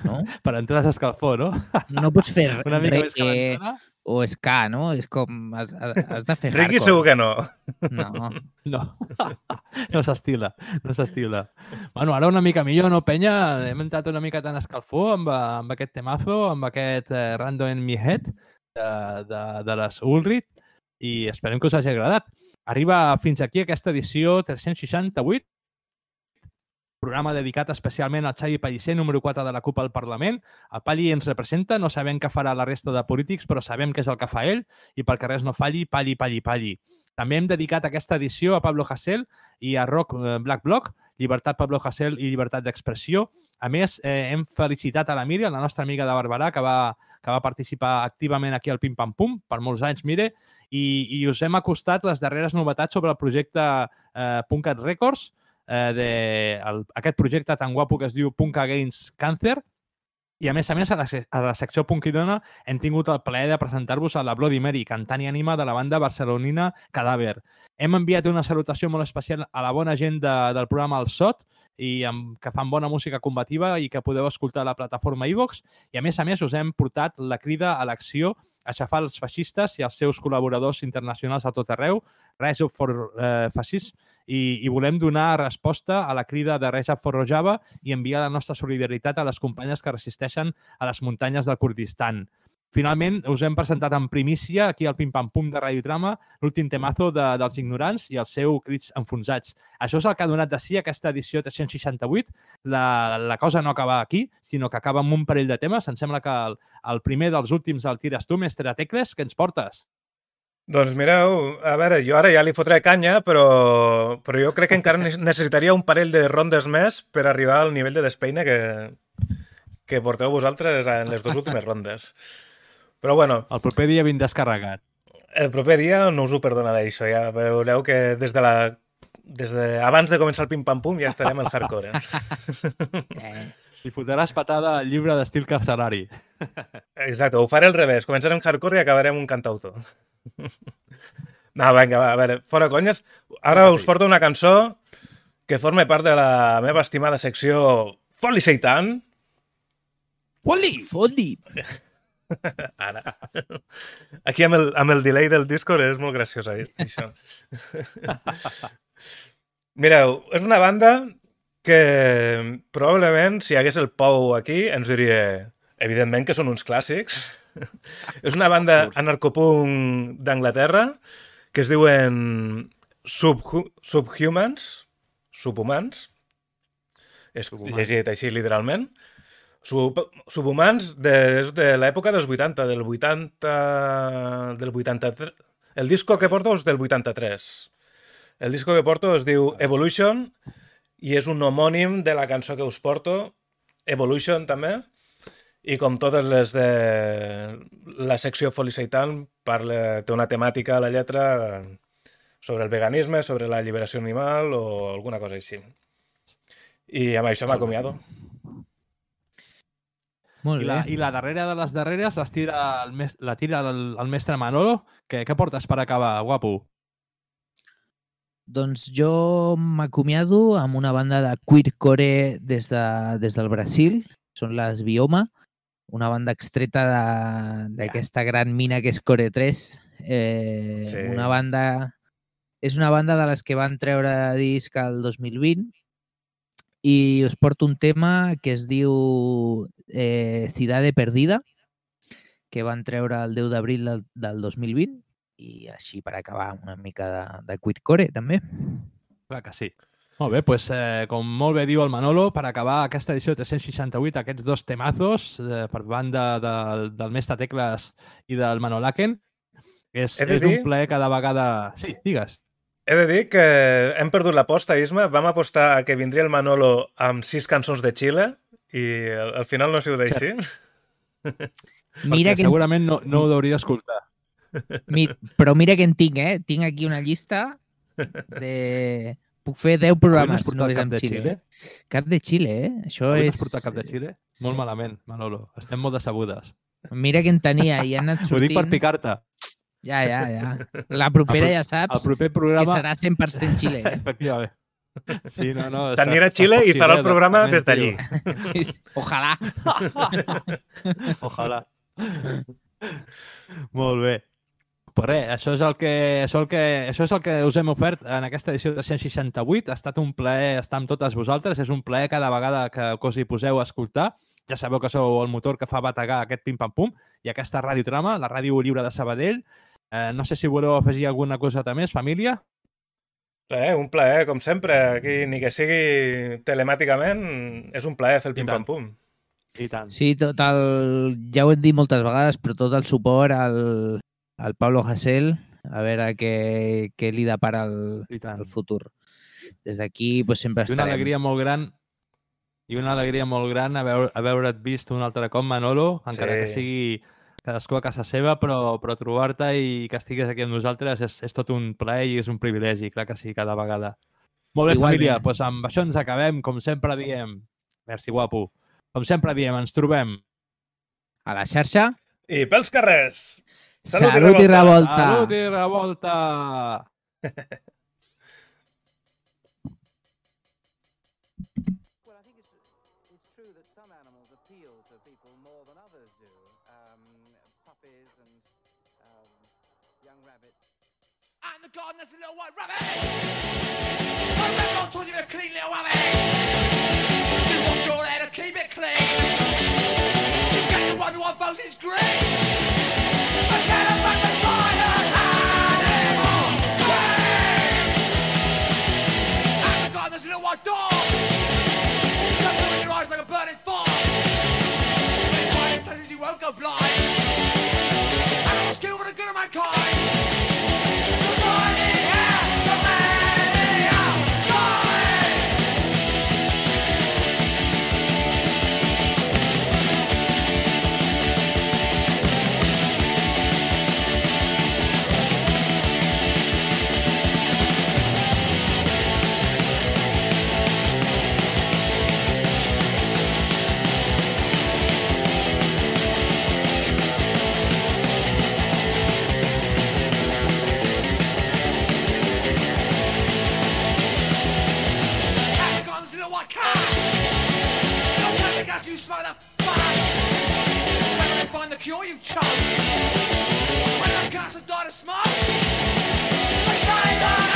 No? (laughs) Per entrar a escalfor, no? No pots fer (laughs) Una mica més reggae calentona. O ska, no? És com... Has, has de fer Ricky hardcore. segur que no. No. (laughs) No, (laughs) no s'estila, no s'estila. Bueno, ara una mica millor, no, penya? Hem entrat una mica tan escalfor amb, amb aquest temazo, amb aquest eh, Random in Me Head de, de, de les Ulrit i esperem que us hagi agradat. Arriba fins aquí aquesta edició 368 programa dedicat especialment al Xavi Pellicer, número 4 de la CUP al Parlament. El Palli ens representa, no sabem què farà la resta de polítics, però sabem què és el que fa ell i perquè res no falli, Palli, Palli, Palli. També hem dedicat aquesta edició a Pablo Hasél i a Rock eh, Black Bloc, Llibertat Pablo Hasél i Llibertat d'Expressió. A més, eh, hem felicitat a la Míriam, la nostra amiga de Barberà, que va, que va participar activament aquí al Pim Pam Pum per molts anys, Mire, i, i us hem acostat les darreres novetats sobre el projecte eh, Puncat Records, eh, de el, aquest projecte tan guapo que es diu Punk Against Cancer, i a més a més, a la, a la secció Punkidona hem tingut el plaer de presentar-vos a la Bloody Mary, cantant i ànima de la banda barcelonina Cadàver. Hem enviat una salutació molt especial a la bona gent de, del programa El Sot, i amb, que fan bona música combativa i que podeu escoltar a la plataforma iVox. I a més a més us hem portat la crida a l'acció a xafar els feixistes i els seus col·laboradors internacionals a tot arreu, Rise Up for eh, Fascism, i, i volem donar resposta a la crida de Rise Up for Rojava i enviar la nostra solidaritat a les companyes que resisteixen a les muntanyes del Kurdistan. Finalment, us hem presentat en primícia aquí al Pim Pam Pum de Radiotrama l'últim temazo de, dels ignorants i el seu crits enfonsats. Això és el que ha donat de si aquesta edició 368. La, la cosa no acaba aquí, sinó que acaba amb un parell de temes. Em sembla que el, el primer dels últims el tires tu, mestre Tecles, que ens portes? Doncs mireu, a veure, jo ara ja li fotré canya, però, però jo crec que encara ne- necessitaria un parell de rondes més per arribar al nivell de despeina que, que porteu vosaltres en les dues últimes rondes. Però bueno... El proper dia ben descarregat. El proper dia no us ho perdonaré, això. Ja veureu que des de la... Des de, abans de començar el pim-pam-pum ja estarem al hardcore. Eh? Li fotràs patada al llibre d'estil carcerari. Exacte, ho faré al revés. Començarem hardcore i acabarem un cantautor. No, vinga, va, a veure, fora conyes. Ara us porto una cançó que forma part de la meva estimada secció Foli Seitan. Foli! Foli! (laughs) (laughs) Ara. Aquí amb el, amb el delay del Discord és molt graciós, (laughs) això. Mireu, és una banda que probablement si hi hagués el Pou aquí ens diria evidentment que són uns clàssics. (laughs) és una banda anarcopunk d'Anglaterra que es diuen Subhu Subhumans, subhumans, és llegit així literalment. Sub subhumans de, de l'època dels 80, del 80... del 83... El disco que porto és del 83. El disco que porto es diu Evolution i és un homònim de la cançó que us porto, Evolution també, i com totes les de la secció Foliseitan parla, té una temàtica a la lletra sobre el veganisme, sobre la lliberació animal o alguna cosa així. I amb això m'acomiado. Molt I la, bé. I la darrera de les darreres les tira el mes, la tira el, el mestre Manolo. Què, què portes per acabar, guapo? Doncs jo m'acomiado amb una banda de queercore des, de, des del Brasil, són les Bioma, una banda extreta de- d'aquesta gran mina que és Core 3. Eh, Sí. Una banda... És una banda de les que van treure disc al 2020 i us porto un tema que es diu eh, Cidade Perdida, que van treure el 10 d'abril del, del 2020 i així per acabar una mica de, de queercore també. Clar que sí. Molt bé, doncs, eh, com molt bé diu el Manolo, per acabar aquesta edició 368, aquests dos temazos eh, per banda del, del mestre Tecles i del Manolaken, és, de és dir- un plaer cada vegada... Sí, digues. He de dir que hem perdut l'aposta, Isma. Vam apostar a que vindria el Manolo amb sis cançons de Xile i al, al final no ha sigut així. Mira que- segurament no, no ho hauria d'escoltar. Mi, però mira que en tinc, eh? Tinc aquí una llista de... Puc fer 10 programes només amb de Xile. Xile? eh? Cap de Xile, eh? Això Avui és... has portat cap de Xile? Molt malament, Manolo. Estem molt decebudes. Mira que en tenia i han anat Ho sortint... dic per picar-te. Ja, ja, ja. (laughs) La propera ja saps el proper programa- que serà 100% Xile, eh? (laughs) Efectivament. Sí, no, no. T'anirà a Xile i farà el programa des d'allí. Sí, sí. Ojalà. (laughs) Ojalà. Molt bé. Però res, això és, el que, això, el que, això és el que us hem ofert en aquesta edició de 168. Ha estat un plaer estar amb totes vosaltres. És un plaer cada vegada que, que us hi poseu a escoltar. Ja sabeu que sou el motor que fa bategar aquest pim-pam-pum i aquesta radiotrama, la ràdio lliure de Sabadell. Eh, no sé si voleu afegir alguna cosa més, família. Res, un plaer, com sempre. Aquí, ni que sigui telemàticament, és un plaer fer el pim-pam-pum. I tant. Sí, tot el... Ja ho hem dit moltes vegades, però tot el suport al, al Pablo Hasél, a veure què, què li depara el, el futur. Des d'aquí pues, sempre I una estarem. alegria molt gran i una alegria molt gran haver, haver-et vist un altre cop, Manolo, encara Sí. que sigui cadascú a casa seva, però, però trobar-te i que estigues aquí amb nosaltres és, és tot un plaer i és un privilegi, clar que sí, cada vegada. Molt bé, Igualment. família, doncs amb això ens acabem, com sempre diem. Merci, guapo. Com sempre diem, ens trobem. A la xarxa. I pels carrers! Salut i revolta. Salut i revolta! Well, (laughs) I And the gardener's a little white rabbit. I remember I told you a clean little rabbit. You wash your hair to keep it clean. You get to wonder why Bosie's green. You smell the fire. When I find the cure, you chunk. When the cancer died of smoke. Let's find an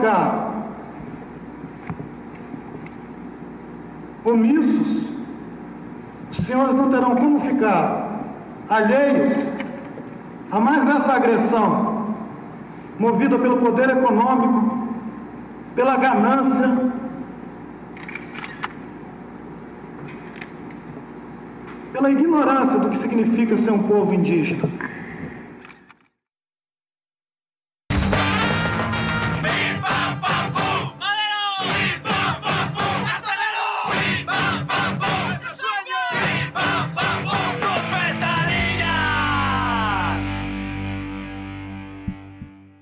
ficar omissos, os senhores não terão como ficar alheios a mais essa agressão movida pelo poder econômico, pela ganância, pela ignorância do que significa ser um povo indígena.